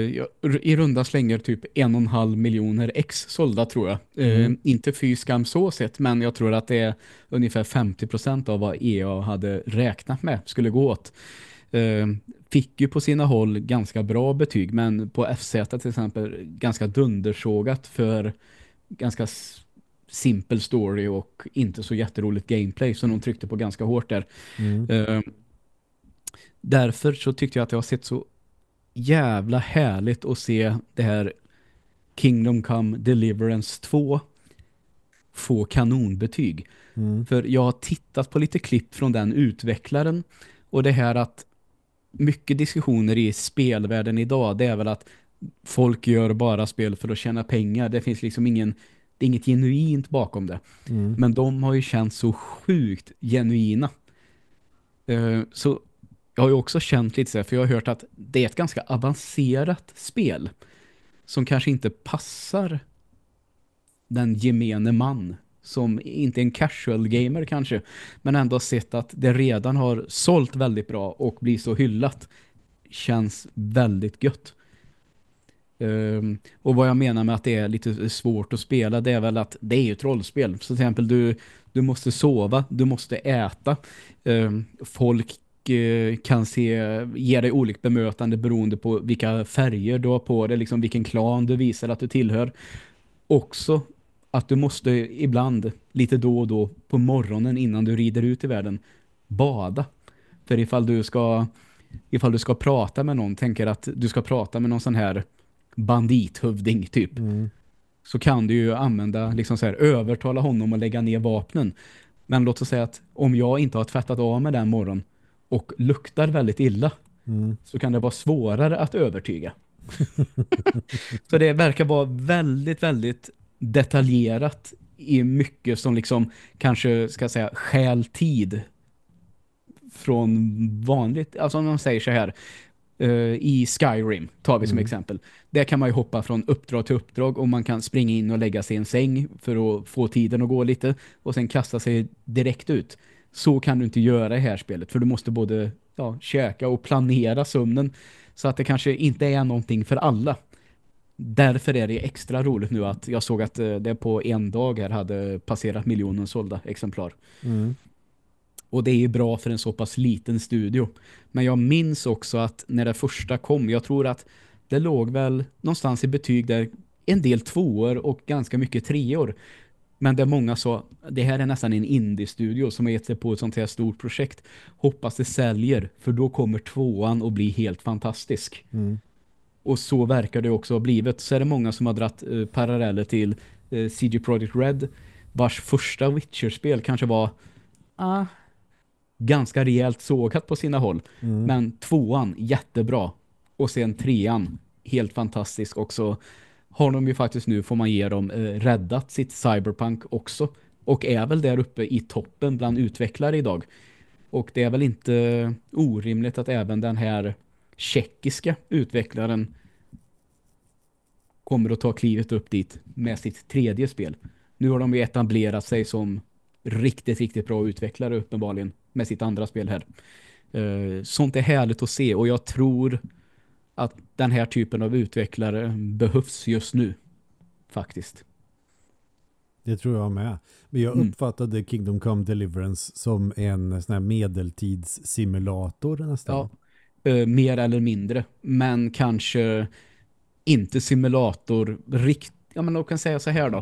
I runda slänger typ en och en halv miljoner ex sålda tror jag. Mm. Inte fy skam så sett, men jag tror att det är ungefär 50% av vad EA hade räknat med skulle gå åt. Fick ju på sina håll ganska bra betyg, men på FZ till exempel ganska dundersågat för ganska simpel story och inte så jätteroligt gameplay som de tryckte på ganska hårt där. Mm. Eh, därför så tyckte jag att det har sett så jävla härligt att se det här Kingdom Come Deliverance 2 få kanonbetyg. Mm. För jag har tittat på lite klipp från den utvecklaren och det här att mycket diskussioner i spelvärlden idag det är väl att folk gör bara spel för att tjäna pengar. Det finns liksom ingen det är inget genuint bakom det. Mm. Men de har ju känts så sjukt genuina. Eh, Så jag har ju också känt lite så här, för jag har hört att det är ett ganska avancerat spel som kanske inte passar den gemene man som inte är en casual gamer kanske, men ändå har sett att det redan har sålt väldigt bra och blir så hyllat känns väldigt gött. Um, och vad jag menar med att det är lite svårt att spela det är väl att det är ju ett rollspel. Så till exempel du, du måste sova, du måste äta. Um, folk uh, kan se, ge dig olika bemötande beroende på vilka färger du har på dig, liksom vilken klan du visar att du tillhör. Också att du måste ibland, lite då och då, på morgonen innan du rider ut i världen, bada. För ifall du ska ifall du ska prata med någon, tänker att du ska prata med någon sån här bandithövding typ, Mm. så kan du ju använda, liksom så här, övertala honom att lägga ner vapnen. Men låt oss säga att om jag inte har tvättat av mig den morgon och luktar väldigt illa Mm. så kan det vara svårare att övertyga. så det verkar vara väldigt, väldigt detaljerat i mycket som liksom kanske ska säga skäl tid från vanligt, alltså om man säger så här eh, i Skyrim tar vi som Mm. exempel. Där kan man ju hoppa från uppdrag till uppdrag och man kan springa in och lägga sig i en säng för att få tiden att gå lite och sen kasta sig direkt ut. Så kan du inte göra i här spelet för du måste både ja, käka och planera sömnen så att det kanske inte är någonting för alla. Därför är det extra roligt nu att jag såg att eh, det på en dag här hade passerat miljonen sålda exemplar. Mm. Och det är ju bra för en så pass liten studio. Men jag minns också att när det första kom, jag tror att det låg väl någonstans i betyg där en del tvåor och ganska mycket treor. Men där många sa, det här är nästan en indie-studio som har gett sig på ett sånt här stort projekt. Hoppas det säljer, för då kommer tvåan att bli helt fantastisk. Mm. Och så verkar det också ha blivit. Så är det många som har dratt eh, paralleller till eh, CG Projekt Red vars första Witcher-spel kanske var ah, ganska rejält sågat på sina håll. Mm. Men tvåan, jättebra. Och sen trean, helt fantastisk också. Har de ju faktiskt nu, får man ge dem, eh, räddat sitt Cyberpunk också. Och är väl där uppe i toppen bland utvecklare idag. Och det är väl inte orimligt att även den här tjeckiska utvecklaren kommer att ta klivet upp dit med sitt tredje spel. Nu har de ju etablerat sig som riktigt, riktigt bra utvecklare uppenbarligen med sitt andra spel här. Eh, Sånt är härligt att se och jag tror att den här typen av utvecklare behövs just nu. Faktiskt. Det tror jag med. Men jag Mm. uppfattade Kingdom Come Deliverance som en sån här medeltidssimulator nästan. Ja. Eh, mer eller mindre. Men kanske inte simulator rikt... Ja, men jag kan säga så här då.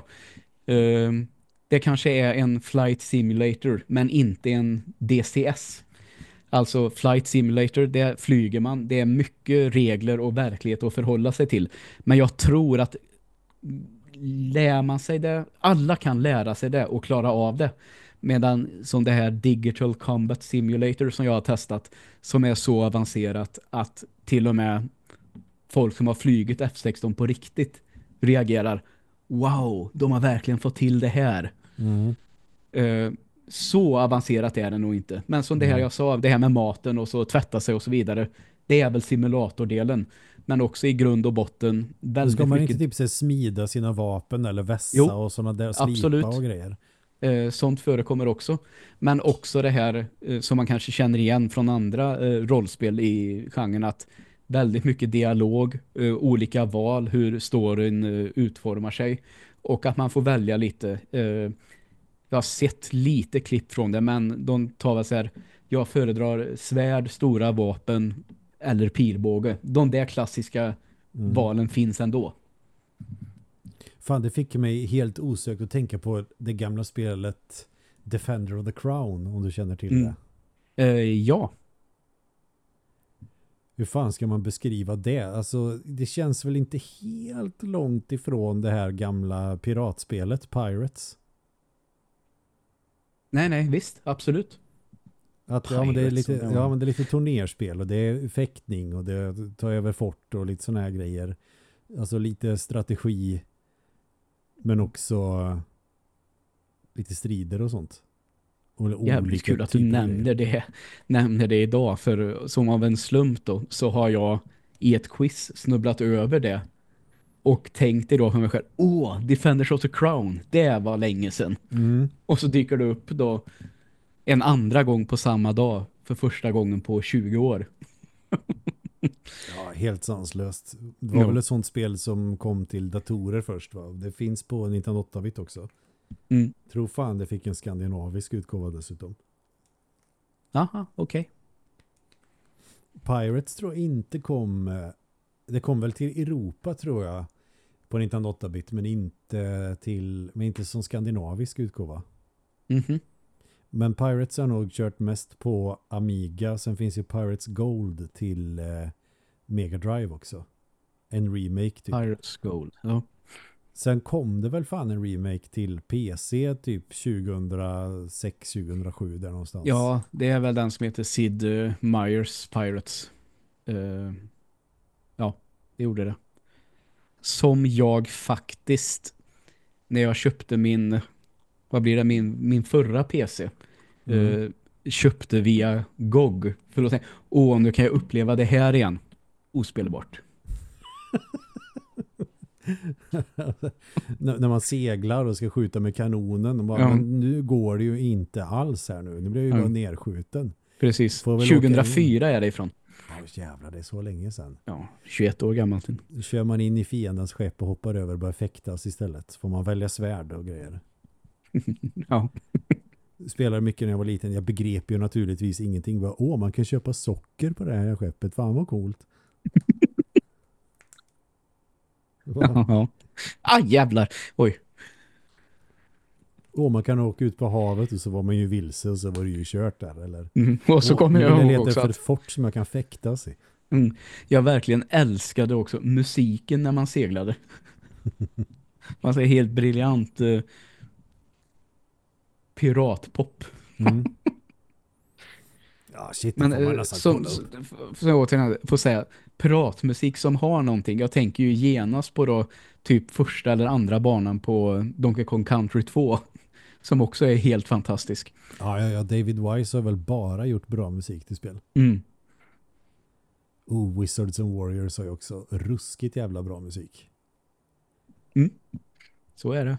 Eh, det kanske är en flight simulator, men inte en DCS. Alltså flight simulator, det flyger man. Det är mycket regler och verklighet att förhålla sig till. Men jag tror att lär man sig det, alla kan lära sig det och klara av det. Medan som det här Digital Combat Simulator som jag har testat som är så avancerat att till och med folk som har flygit F-16 på riktigt reagerar wow, de har verkligen fått till det här. Mm. Eh, så avancerat är det nog inte. Men som det här Nej. jag sa, det här med maten och så tvätta sig och så vidare. Det är väl simulatordelen. Men också i grund och botten väldigt ska man mycket inte typ här smida sina vapen eller vässa Jo, och sådana där slipa absolut. och grejer? Eh, sånt förekommer också. Men också det här eh, som man kanske känner igen från andra eh, rollspel i genren att väldigt mycket dialog, eh, olika val, hur storyn eh, utformar sig och att man får välja lite. Eh, jag har sett lite klipp från det men de tar väl så här jag föredrar svärd, stora vapen eller pilbåge. De där klassiska Mm. valen finns ändå. Fan, det fick mig helt osökt att tänka på det gamla spelet Defender of the Crown, om du känner till Mm. det. Eh, ja, Hur fan ska man beskriva det? Alltså, det känns väl inte helt långt ifrån det här gamla piratspelet Pirates. nej nej visst, absolut. Att, ja, men det är lite, ja, men det är lite turnerspel och det är fäktning och det tar över fort och lite sådana här grejer. Alltså lite strategi men också lite strider och sånt. Jävligt kul att du av nämner det, nämner det idag för som av en slump då så har jag i ett quiz snubblat över det och tänkte då för mig själv åh, Defenders of the Crown det var länge sedan Mm. och så dyker det upp då en andra gång på samma dag för första gången på 20 år Ja, helt sanslöst. Det var Ja. väl ett sånt spel som kom till datorer först va? Det finns på 1908-bit också. Mm. Tror fan det fick en skandinavisk utgåva dessutom. Aha, okej Pirates tror jag inte kom eh, det kom väl till Europa tror jag på 1908-bit men inte till men inte som skandinavisk utgåva. Mhm. Men Pirates har nog kört mest på Amiga. Sen finns ju Pirates Gold till eh, Mega Drive också. En remake typ. Pirates Gold ja. Sen kom det väl fan en remake till PC typ 2006-2007 där någonstans. ja, det är väl den som heter Sid eh, Meier's Pirates Eh, ja, det gjorde det. Som jag faktiskt när jag köpte min vad blir det, min, min förra PC Mm. eh, köpte via GOG för att säga, åh nu kan jag uppleva det här igen. ospelbart. när, man seglar och ska skjuta med kanonen. Och bara, Ja. Men nu går det ju inte alls här nu. Nu blir jag ju Ja. bara nerskjuten. Precis. Får väl åka 2004 är det ifrån. Ja jävlar, det är så länge sedan. Ja, 21 år gammalt. Då kör man in i fiendens skepp och hoppar över och börjar fäktas istället. Får man välja svärd och grejer. Ja. Spelade mycket när jag var liten. Jag begrep ju naturligtvis ingenting. Bara, Åh, man kan köpa socker på det här skeppet. Fan vad coolt. Ja. ja. Ah, jävlar. Oj. Åh, man kan åka ut på havet och så var man ju vilse och så var det ju kört där. Eller? Mm. Och så kommer jag ihåg också efter att ett fort som jag kan fäktas i. mm, jag verkligen älskade också musiken när man seglade. Man säger helt briljant eh, piratpop. Mm. Ja, shit, Men får man eh, nästan kolla upp. så jag återigen får säga, piratmusik som har någonting. Jag tänker ju genast på då typ första eller andra banan på Donkey Kong Country 2. Som också är helt fantastisk. Ja, ja, ja, David Wise har väl bara gjort bra musik till spel. Mm. Oh, Wizards and Warriors har ju också ruskigt jävla bra musik. Så är det.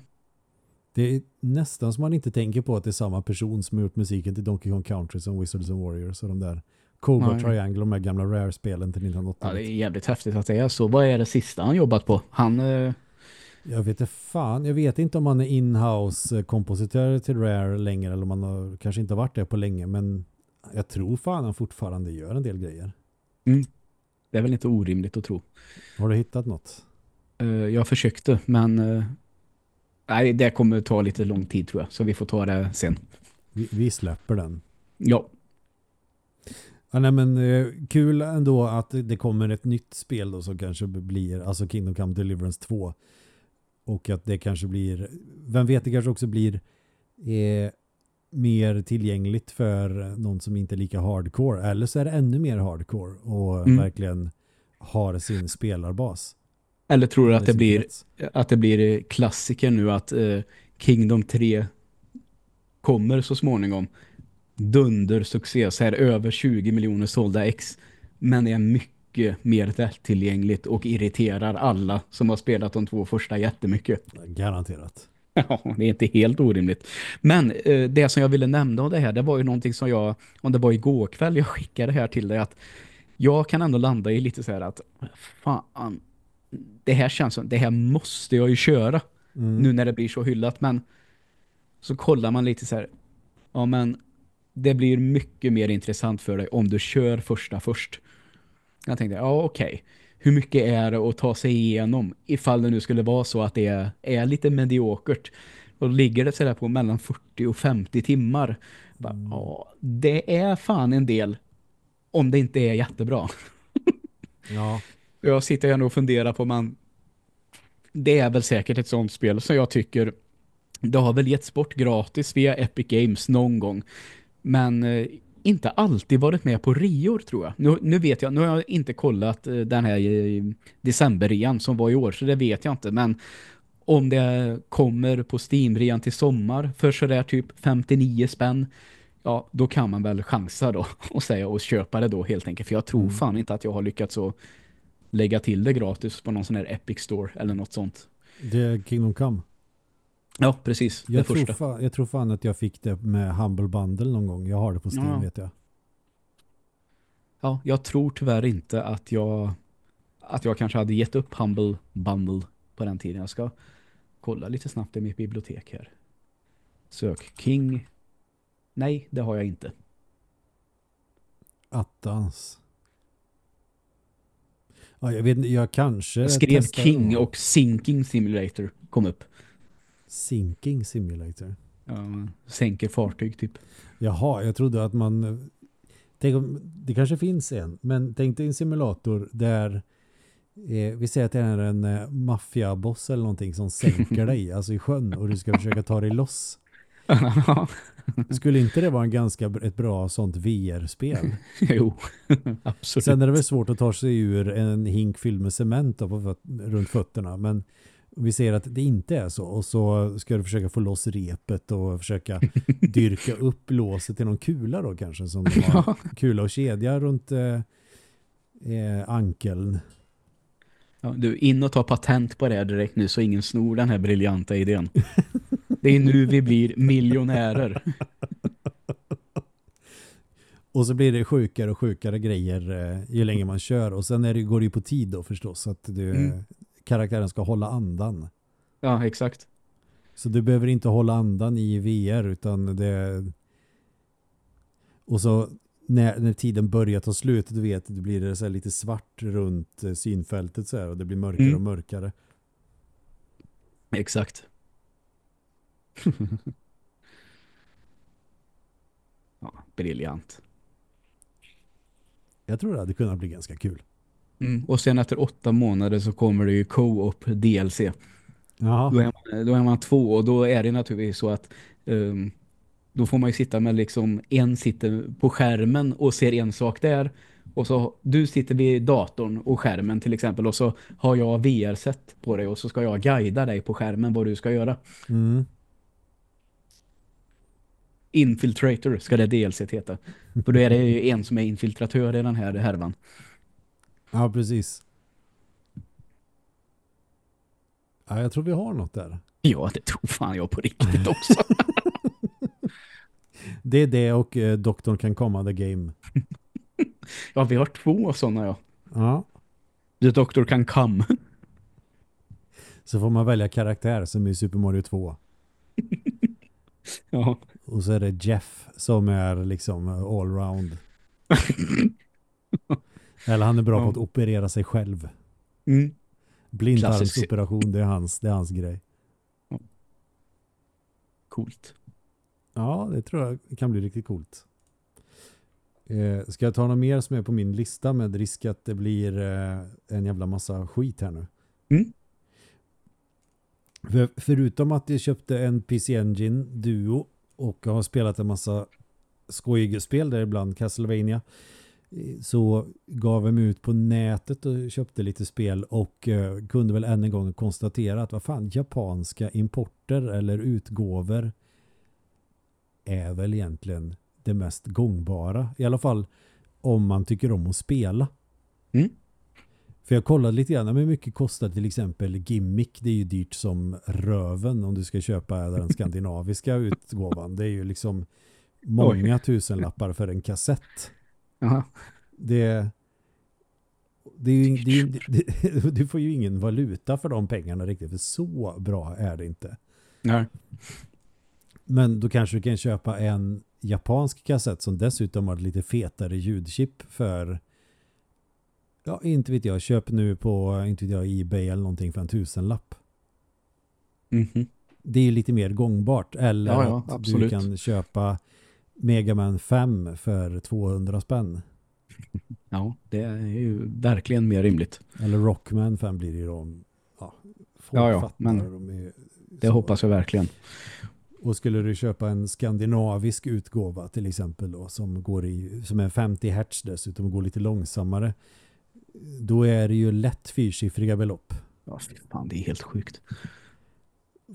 Det är nästan som man inte tänker på att det är samma person som har gjort musiken till Donkey Kong Country som Wizards and Warriors och de där Cobra Nej. Triangle, de här gamla Rare-spelen till 1980. Ja, det är jävligt häftigt att det är så. Vad är det sista han jobbat på? Han... Eh, Jag vet inte fan, jag vet inte om han är in-house kompositör till Rare längre eller om han har, kanske inte har varit det på länge men jag tror fan han fortfarande gör en del grejer. det är väl inte orimligt att tro. Har du hittat något? Eh, jag försökte, men... Eh, nej, det kommer ta lite lång tid tror jag. Så vi får ta det sen. Vi, vi släpper den. Ja, Ja, nej, men eh, kul ändå att det- kommer ett nytt spel då som kanske blir, alltså Kingdom Come Deliverance 2. Och att det kanske blir, vem vet det kanske också blir eh, mer tillgängligt för någon som inte är lika hardcore. Eller så är det ännu mer hardcore och Mm. verkligen har sin spelarbas. eller tror du att det blir att det blir klassiker nu att eh, Kingdom 3 kommer så småningom. Dunder succé, så här över 20 miljoner sålda ex. Men är mycket mer lättillgängligt och irriterar alla som har spelat de två första jättemycket. Garanterat. Ja, det är inte helt orimligt. Men eh, det som jag ville nämna om det här, det var ju någonting som jag, om det var igår kväll jag skickade här till dig, att jag kan ändå landa i lite så här att fan, det här känns som, det här måste jag ju köra Mm. nu när det blir så hyllat, men så kollar man lite så här, ja men det blir mycket mer intressant för dig om du kör första först. Jag tänkte, ja okej, hur mycket är det att ta sig igenom ifall det nu skulle vara så att det är, är lite mediokert och ligger det sådär på mellan 40 och 50 timmar. Bara, Ja, det är fan en del om det inte är jättebra. Ja, Jag sitter här och funderar på man det är väl säkert ett sånt spel som jag tycker det har väl getts bort gratis via Epic Games någon gång. Men eh, inte alltid varit med på reor tror jag. Nu, nu vet jag, nu har jag inte kollat eh, den här i decemberrean som var i år så det vet jag inte. Men om det kommer på Steam-rean till sommar för sådär typ 59 spänn ja, då kan man väl chansa då och säga och köpa det då helt enkelt. För jag tror Mm. fan inte att jag har lyckats att lägga till det gratis på någon sån här Epic Store eller något sånt. det är Kingdom Come. Ja, precis. Jag tror, fan, jag tror fan att jag fick det med Humble Bundle någon gång. Jag har det på Steam Ja. vet jag. Ja, jag tror tyvärr inte att jag att jag kanske hade gett upp Humble Bundle på den tiden. Jag ska kolla lite snabbt i mitt bibliotek här. Sök King. Nej, det har jag inte. Attans. Ja, jag vet jag kanske Jag skrev King och Sinking Simulator kom upp. Sinking Simulator. Ja, sänker fartyg typ. Jaha, jag trodde att man... Tänk om, det kanske finns en, men tänk dig en simulator där eh, vi säger att det är en eh, maffiaboss eller någonting som sänker dig, alltså i sjön och du ska försöka ta dig loss. Skulle inte det vara en ganska ett bra sånt VR-spel? jo, absolut. Sen är det väl svårt att ta sig ur en hink fylld med cement på runt fötterna, men vi ser att det inte är så och så ska du försöka få loss repet och försöka dyrka upp låset till någon kula då kanske som har kula och kedja runt eh, eh, ankeln. Ja, du, in och ta patent på det direkt nu så ingen snor den här briljanta idén. Det är nu vi blir miljonärer. Och så blir det sjukare och sjukare grejer eh, ju längre man kör. Och sen är det, går det ju på tid då förstås. Att du, Mm. Karaktären ska hålla andan. Ja, exakt. Så du behöver inte hålla andan i VR utan det... Och så när, när tiden börjar ta slut, du vet, det blir det så lite svart runt eh, synfältet så här, och det blir mörkare Mm. och mörkare. Exakt. ja, briljant. Jag tror det hade kunnat bli ganska kul. Mm. Och sen efter åtta månader så kommer det ju co-op DLC. Jaha. Då är, man, då är man två och då är det naturligtvis så att ehm, då får man ju sitta med liksom en sitter på skärmen och ser en sak där och så du sitter vid datorn och skärmen till exempel och så har jag VR-set på dig och så ska jag guida dig på skärmen vad du ska göra. Mm. Infiltrator ska det DLC heta. För då är det ju en som är infiltratör i den här härvan. Ja, precis. Ja, jag tror vi har något där. Ja, det tror fan jag på riktigt också. Det är det och eh, doktorn kan komma the game. ja, vi har två sådana ja. Ja. The Doctor kan come. Så får man välja karaktär som i Super Mario 2. ja. Och så är det Jeff som är liksom allround. Eller han är bra på att operera sig själv. Mm. Blindtarmsoperation, det är hans, det är hans grej. Coolt. Ja, det tror jag kan bli riktigt coolt. Eh, ska jag ta något mer som är på min lista med risk att det blir eh, en jävla massa skit här nu? Mm. För, förutom att jag köpte en PC Engine Duo och har spelat en massa skojiga spel där ibland Castlevania så gav jag mig ut på nätet och köpte lite spel och eh, kunde väl än en gång konstatera att vad fan, japanska importer eller utgåvor är väl egentligen det mest gångbara. I alla fall om man tycker om att spela. Mm. För jag kollade lite grann, hur mycket kostar till exempel Gimmick? Det är ju dyrt som röven om du ska köpa den skandinaviska utgåvan. Det är ju liksom många tusenlappar för en kassett. Jaha. Det, det är ju, det det, du får ju ingen valuta för de pengarna riktigt, för så bra är det inte. Nej. Men då kanske du kan köpa en japansk kassett som dessutom har lite fetare ljudchip för ja, inte vet jag, köp nu på inte vet jag, Ebay eller någonting för en tusenlapp. Mhm. Det är ju lite mer gångbart. Eller Ja, ja, att du absolut. kan köpa Mega Man 5 för 200 spänn. Ja, det är ju verkligen mer rimligt. Eller Rockman 5 blir det ju då. Ja, Ja, ja, men de är Det så. hoppas jag verkligen. Och skulle du köpa en skandinavisk utgåva till exempel då, som, går i, som är 50 hertz dessutom går lite långsammare då är det ju lätt fyrsiffriga belopp Ja, fan, det är helt sjukt.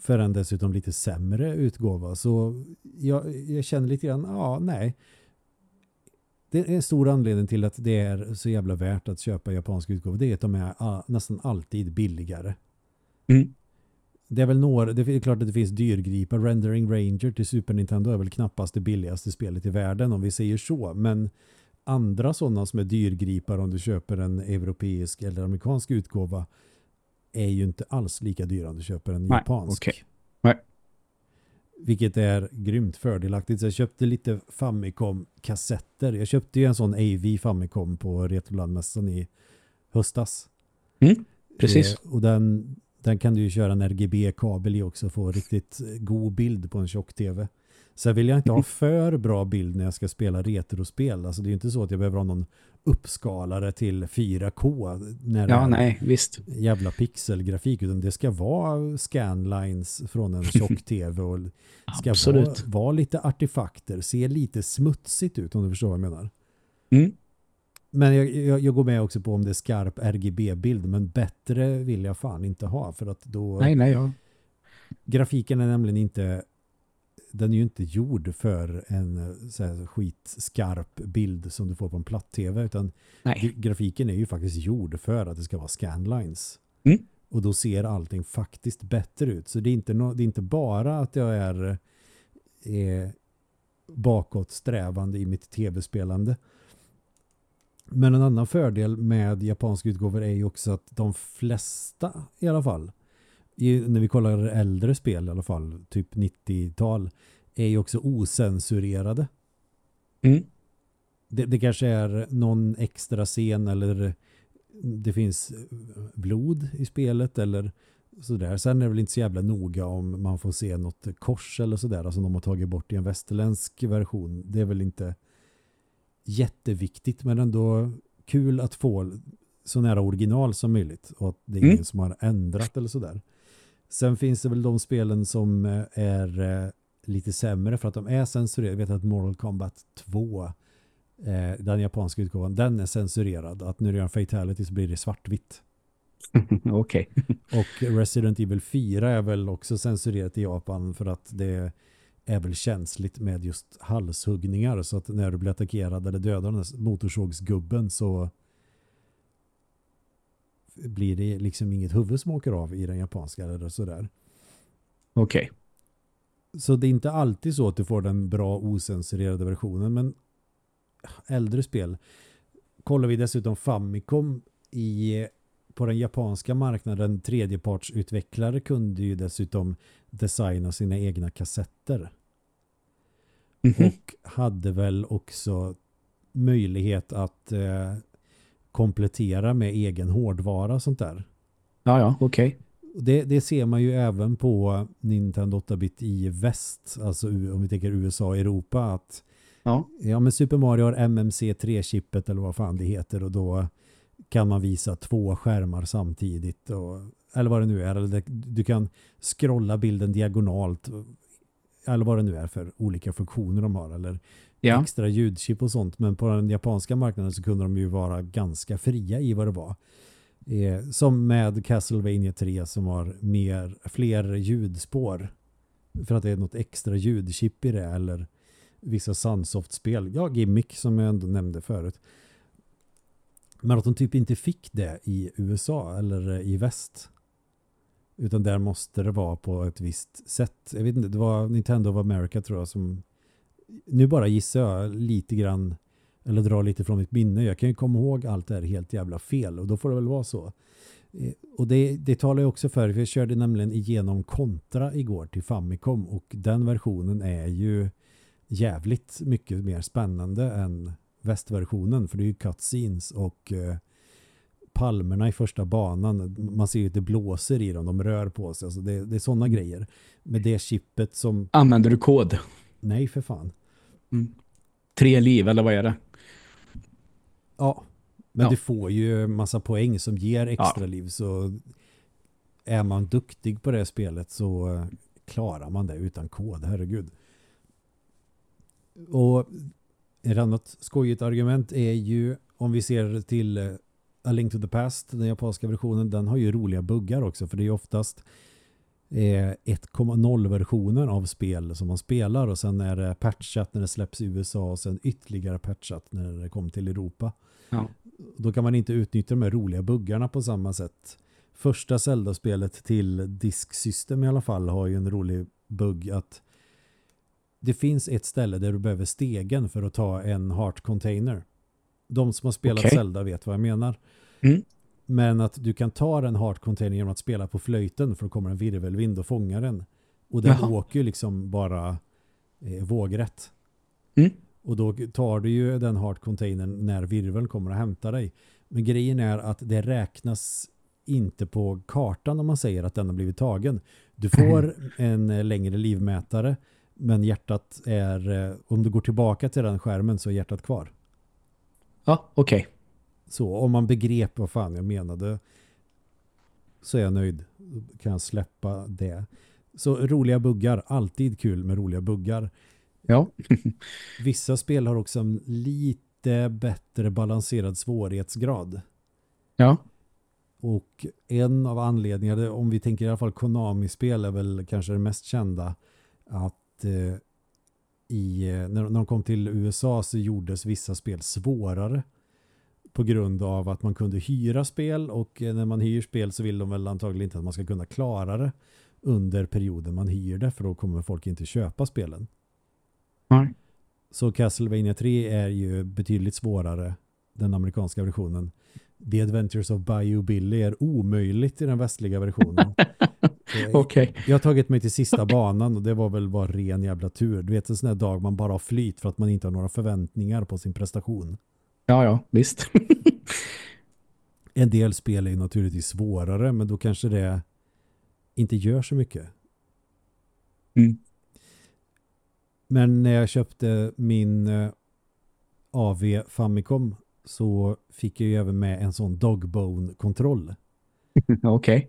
För en dessutom lite sämre utgåva så jag, jag känner lite grann, ja nej det är en stor anledning till att det är så jävla värt att köpa japansk utgåva det är att de är nästan alltid billigare Mm. Det är väl några, det är klart att det finns dyrgripar. Rendering Ranger till Super Nintendo är väl knappast det billigaste spelet i världen om vi säger så. Men andra sådana som är dyrgripar om du köper en europeisk eller amerikansk utgåva är ju inte alls lika dyra om du köper en Nej, japansk. okej. Nej. Vilket är grymt fördelaktigt. Så jag köpte lite Famicom-kassetter. Jag köpte ju en sån AV Famicom på Retrolandmässan i höstas. Mm, precis. Eh, och den, den kan du ju köra en RGB-kabel i också och få riktigt god bild på en tjock-tv. Sen vill jag inte ha för bra bild när jag ska spela retrospel. Alltså det är ju inte så att jag behöver ha någon uppskalare till 4K när Ja, nej, visst. jävla pixelgrafik utan det ska vara scanlines från en tjock-tv och ska vara, vara lite artefakter, se lite smutsigt ut om du förstår vad jag menar. Mm. Men jag, jag, jag går med också på om det är skarp RGB-bild men bättre vill jag fan inte ha för att då Nej, nej, ja. grafiken är nämligen inte den är ju inte gjord för en eh, så här, skitskarp bild som du får på en platt-tv utan Nej. grafiken är ju faktiskt gjord för att det ska vara scanlines. Mm. Och då ser allting faktiskt bättre ut. Så det är inte, no det är inte bara att jag är, är bakåtsträvande i mitt tv-spelande. Men en annan fördel med japanska utgåvor är ju också att de flesta i alla fall, i, när vi kollar äldre spel i alla fall, typ 90-tal, är ju också osensurerade. Mm. Det, det kanske är någon extra scen eller det finns blod i spelet eller sådär. Sen är det väl inte så jävla noga om man får se något kors eller sådär som de har tagit bort i en västerländsk version. Det är väl inte jätteviktigt men ändå kul att få så nära original som möjligt och att det är Mm. ingen som har ändrat eller sådär. Sen finns det väl de spelen som eh, är eh, lite sämre för att de är censurerade. Jag vet att Mortal Kombat 2 eh, den japanska utgåvan, den är censurerad. Att när du gör en fatality så blir det svartvitt. Okej. Och Resident Evil 4 är väl också censurerat i Japan för att det är väl känsligt med just halshuggningar så att när du blir attackerad eller den här motorsågsgubben så blir det liksom inget huvud som åker av i den japanska eller sådär. Okej. Så det är inte alltid så att du får den bra osensurerade versionen men äldre spel kollar vi dessutom Famicom i på den japanska marknaden tredjepartsutvecklare kunde ju dessutom designa sina egna kassetter Mhm. och hade väl också möjlighet att eh, komplettera med egen hårdvara sånt där. Ja, ja, okej. Det, det ser man ju även på Nintendo 8-bit i väst, alltså om vi tänker USA och Europa, att Ja. ja, men Super Mario har MMC3-chippet eller vad fan det heter och då kan man visa två skärmar samtidigt och, eller vad det nu är. Eller du kan scrolla bilden diagonalt eller vad det nu är för olika funktioner de har eller Ja. extra ljudchip och sånt. Men på den japanska marknaden så kunde de ju vara ganska fria i vad det var. Eh, som med Castlevania 3 som har mer, fler ljudspår. För att det är något extra ljudchip i det eller vissa Sunsoft-spel. Ja, Gimmick som jag ändå nämnde förut. Men att de typ inte fick det i USA eller eh, i väst. Utan där måste det vara på ett visst sätt. Jag vet inte, det var Nintendo of America tror jag som nu bara gissar jag lite grann eller drar lite från mitt minne. Jag kan ju komma ihåg allt det här helt jävla fel och då får det väl vara så. Eh, och det, det talar jag också för, för jag körde nämligen igenom Contra igår till Famicom och den versionen är ju jävligt mycket mer spännande än västversionen för det är ju cutscenes och eh, palmerna i första banan man ser ju att det blåser i dem, de rör på sig alltså det, det är sådana grejer med det chippet som, Använder du kod? Nej för fan Tre liv, eller vad är det? Ja, men Ja. du får ju massa poäng som ger extra liv så är man duktig på det här spelet så eh, klarar man det utan kod, herregud. Och ett annat skojigt argument är ju om vi ser till eh, A Link to the Past, den japanska versionen, den har ju roliga buggar också för det är ju oftast eh, 1.0-versioner av spel som man spelar och sen är det patchat när det släpps i USA och sen ytterligare patchat när det kom till Europa. Ja. Då kan man inte utnyttja de här roliga buggarna på samma sätt. Första Zelda-spelet till Disk System i alla fall har ju en rolig bugg att det finns ett ställe där du behöver stegen för att ta en heart container. De som har spelat Okej. Zelda vet vad jag menar. Mm. Men att du kan ta den heart container genom att spela på flöjten för då kommer en virvelvind och fångar den. Och den Jaha. åker ju liksom bara eh, vågrätt. Mm. Och då tar du ju den heart containern när virveln kommer att hämta dig. Men grejen är att det räknas inte på kartan om man säger att den har blivit tagen. Du får en eh, längre livmätare men hjärtat är, eh, om du går tillbaka till den skärmen så är hjärtat kvar. Ja, okej. Så om man begrep vad fan jag menade så är jag nöjd. Kan jag släppa det. Så roliga buggar, alltid kul med roliga buggar. Ja. Vissa spel har också en lite bättre balanserad svårighetsgrad. Ja. Och en av anledningarna, om vi tänker i alla fall Konami-spel är väl kanske det mest kända, att att eh, i, eh, när, när de kom till USA så gjordes vissa spel svårare på grund av att man kunde hyra spel och eh, när man hyr spel så vill de väl antagligen inte att man ska kunna klara det under perioden man hyr det för då kommer folk inte köpa spelen. Nej. Så Castlevania 3 är ju betydligt svårare den amerikanska versionen. The Adventures of Bayou Billy är omöjligt i den västliga versionen. Okej. Okay. Jag har tagit mig till sista banan och det var väl bara ren jävla tur. Du vet en sån här dag man bara har flyt för att man inte har några förväntningar på sin prestation. Ja, ja, visst. en del spel är naturligtvis svårare men då kanske det inte gör så mycket. Mm. Men när jag köpte min eh, AV Famicom så fick jag ju även med en sån Dogbone-kontroll. Okej. Okay.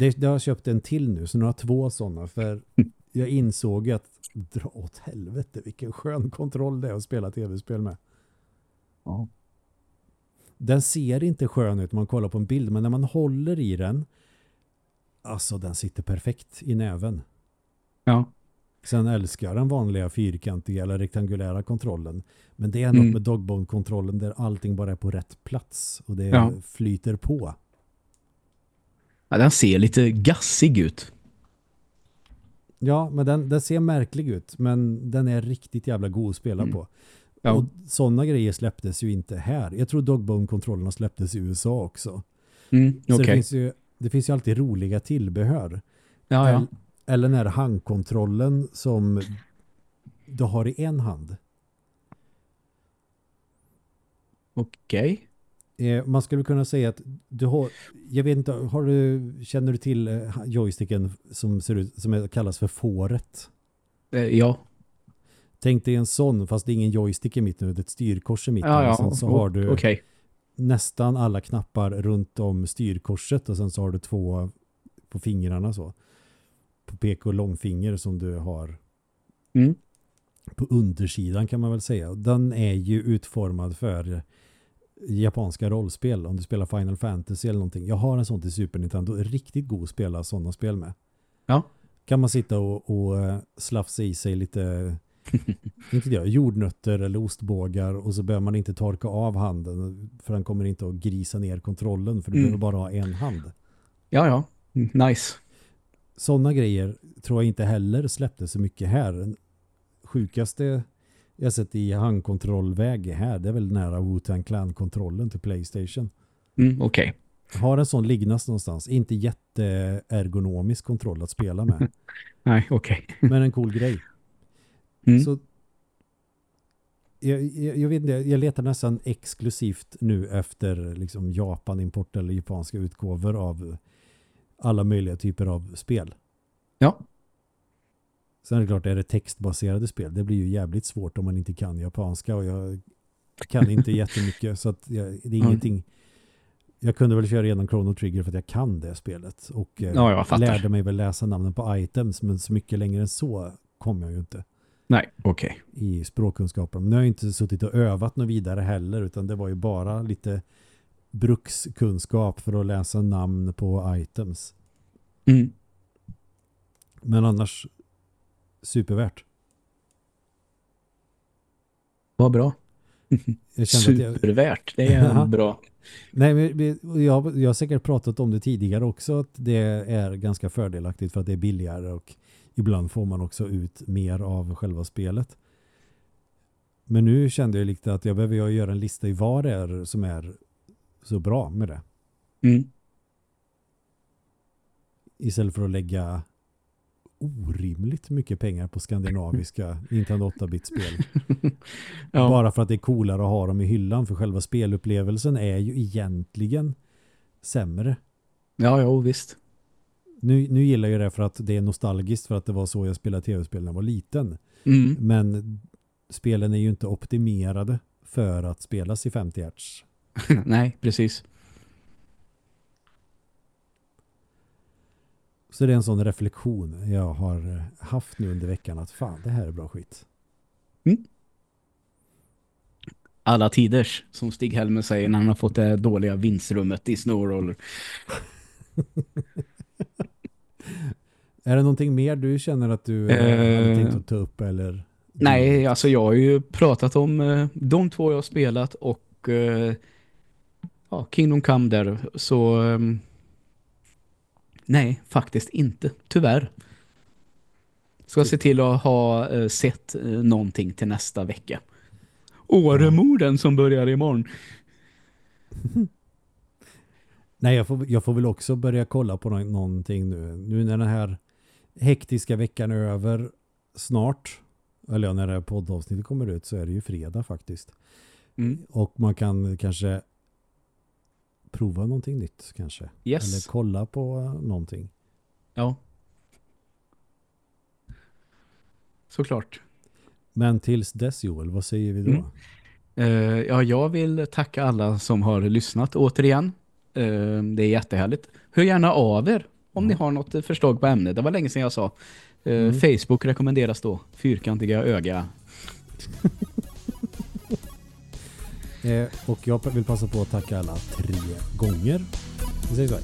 Det, det har jag köpt en till nu, så nu har jag två sådana. För jag insåg att dra åt helvete vilken skön kontroll det är att spela tv-spel med. Ja. Den ser inte skön ut om man kollar på en bild, men när man håller i den alltså den sitter perfekt i näven. Ja. Sen älskar den vanliga fyrkantiga eller rektangulära kontrollen. Men det är Mm. något med Dogbone-kontrollen där allting bara är på rätt plats och det Ja. flyter på. ja. Den ser lite gassig ut. Ja, men den, den ser märklig ut. Men den är riktigt jävla god att spela Mm. på. Ja. Och sådana grejer släpptes ju inte här. Jag tror Dogbone-kontrollerna släpptes i USA också. Mm, Så det, finns ju, det finns ju alltid roliga tillbehör. Ja, ja. Eller, den här handkontrollen som du har i en hand. Okej. Eh, man skulle kunna säga att du har, jag vet inte, har du, känner du till eh, joysticken som ser ut, som kallas för fåret? Eh, Ja. Tänk dig en sån, fast det är ingen joystick i mitten, det är ett styrkors i mitten. Ja, ja. Sen så har du Okej. nästan alla knappar runt om styrkorset och sen så har du två på fingrarna så. På pek och långfinger som du har Mm. på undersidan kan man väl säga. Den är ju utformad för japanska rollspel. Om du spelar Final Fantasy eller någonting. Jag har en sån till Super Nintendo. Riktigt god att spela sådana spel med. Ja. Kan man sitta och, och eh, slafsa i sig lite inte det, jordnötter eller ostbågar och så behöver man inte torka av handen för den kommer inte att grisa ner kontrollen för du Mm. behöver bara ha en hand. Ja, ja. Mm, Nice. Sådana grejer tror jag inte heller släppte så mycket här. Den sjukaste jag sett i handkontrollväg här det är väl nära Wu-Tang Clan-kontrollen till Playstation. Mm, Okej. Har en sån liggnast någonstans. Inte jätteergonomisk kontroll att spela med. Nej, okej. men en cool grej. Mm. Så jag, jag, jag vet inte, jag letar nästan exklusivt nu efter liksom Japan-import eller japanska utgåvor av alla möjliga typer av spel. Ja. Sen är det klart, är det textbaserade spel, det blir ju jävligt svårt om man inte kan japanska och jag kan inte jättemycket så att jag, det är Mm. ingenting jag kunde väl köra igenom Chrono Trigger för att jag kan det spelet och eh, Ja, lärde mig väl läsa namnen på items men så mycket längre än så kom jag ju inte Nej, okej. i språkkunskaper. Men nu har jag inte suttit och övat något vidare heller utan det var ju bara lite brukskunskap för att läsa namn på items. Mm. Men annars supervärt. Vad bra. Jag jag, Supervärt. Det är Ja. bra. nej, men jag, jag har säkert pratat om det tidigare också att det är ganska fördelaktigt för att det är billigare och ibland får man också ut mer av själva spelet. Men nu kände jag lite att jag behöver göra en lista i vad det är som är så bra med det. Mm. Istället för att lägga orimligt mycket pengar på skandinaviska Nintendo 8-bit-spel. Ja. Bara för att det är coolare att ha dem i hyllan. För själva spelupplevelsen är ju egentligen sämre. ja, ja, visst. Nu, nu gillar jag det för att det är nostalgiskt för att det var så jag spelade tv-spel när jag var liten. Mm. Men spelen är ju inte optimerade för att spelas i 50 Hz. Nej, precis. Så det är en sån reflektion jag har haft nu under veckan att fan, det här är bra skit. Alla tiders, som Stig Helmer säger när han har fått det dåliga vinstrummet i Snowroller. Är det någonting mer du känner att du eh, hade tänkt att ta upp eller? Nej, alltså jag har ju pratat om eh, de två jag har spelat och eh, ja, Kingdom Come där. Så eh, nej, faktiskt inte. Tyvärr. Ska se till att ha eh, sett eh, någonting till nästa vecka. Åremorden som börjar imorgon. Nej, jag får, jag får väl också börja kolla på nå någonting nu. Nu när den här hektiska veckan är över snart, eller ja, när det här poddavsnittet kommer ut så är det ju fredag faktiskt. Mm. Och man kan kanske prova någonting nytt kanske. Yes. Eller kolla på någonting. Ja. Såklart. Men tills dess Joel, vad säger vi då? Mm. Uh, ja, jag vill tacka alla som har lyssnat återigen. Uh, det är jättehärligt. Hör gärna av er om Mm. ni har något förslag på ämne. Det var länge sedan jag sa. Uh, Mm. Facebook rekommenderas då. Fyrkantiga öga. Eh, och jag vill passa på att tacka alla tre gånger. Vi säger så här.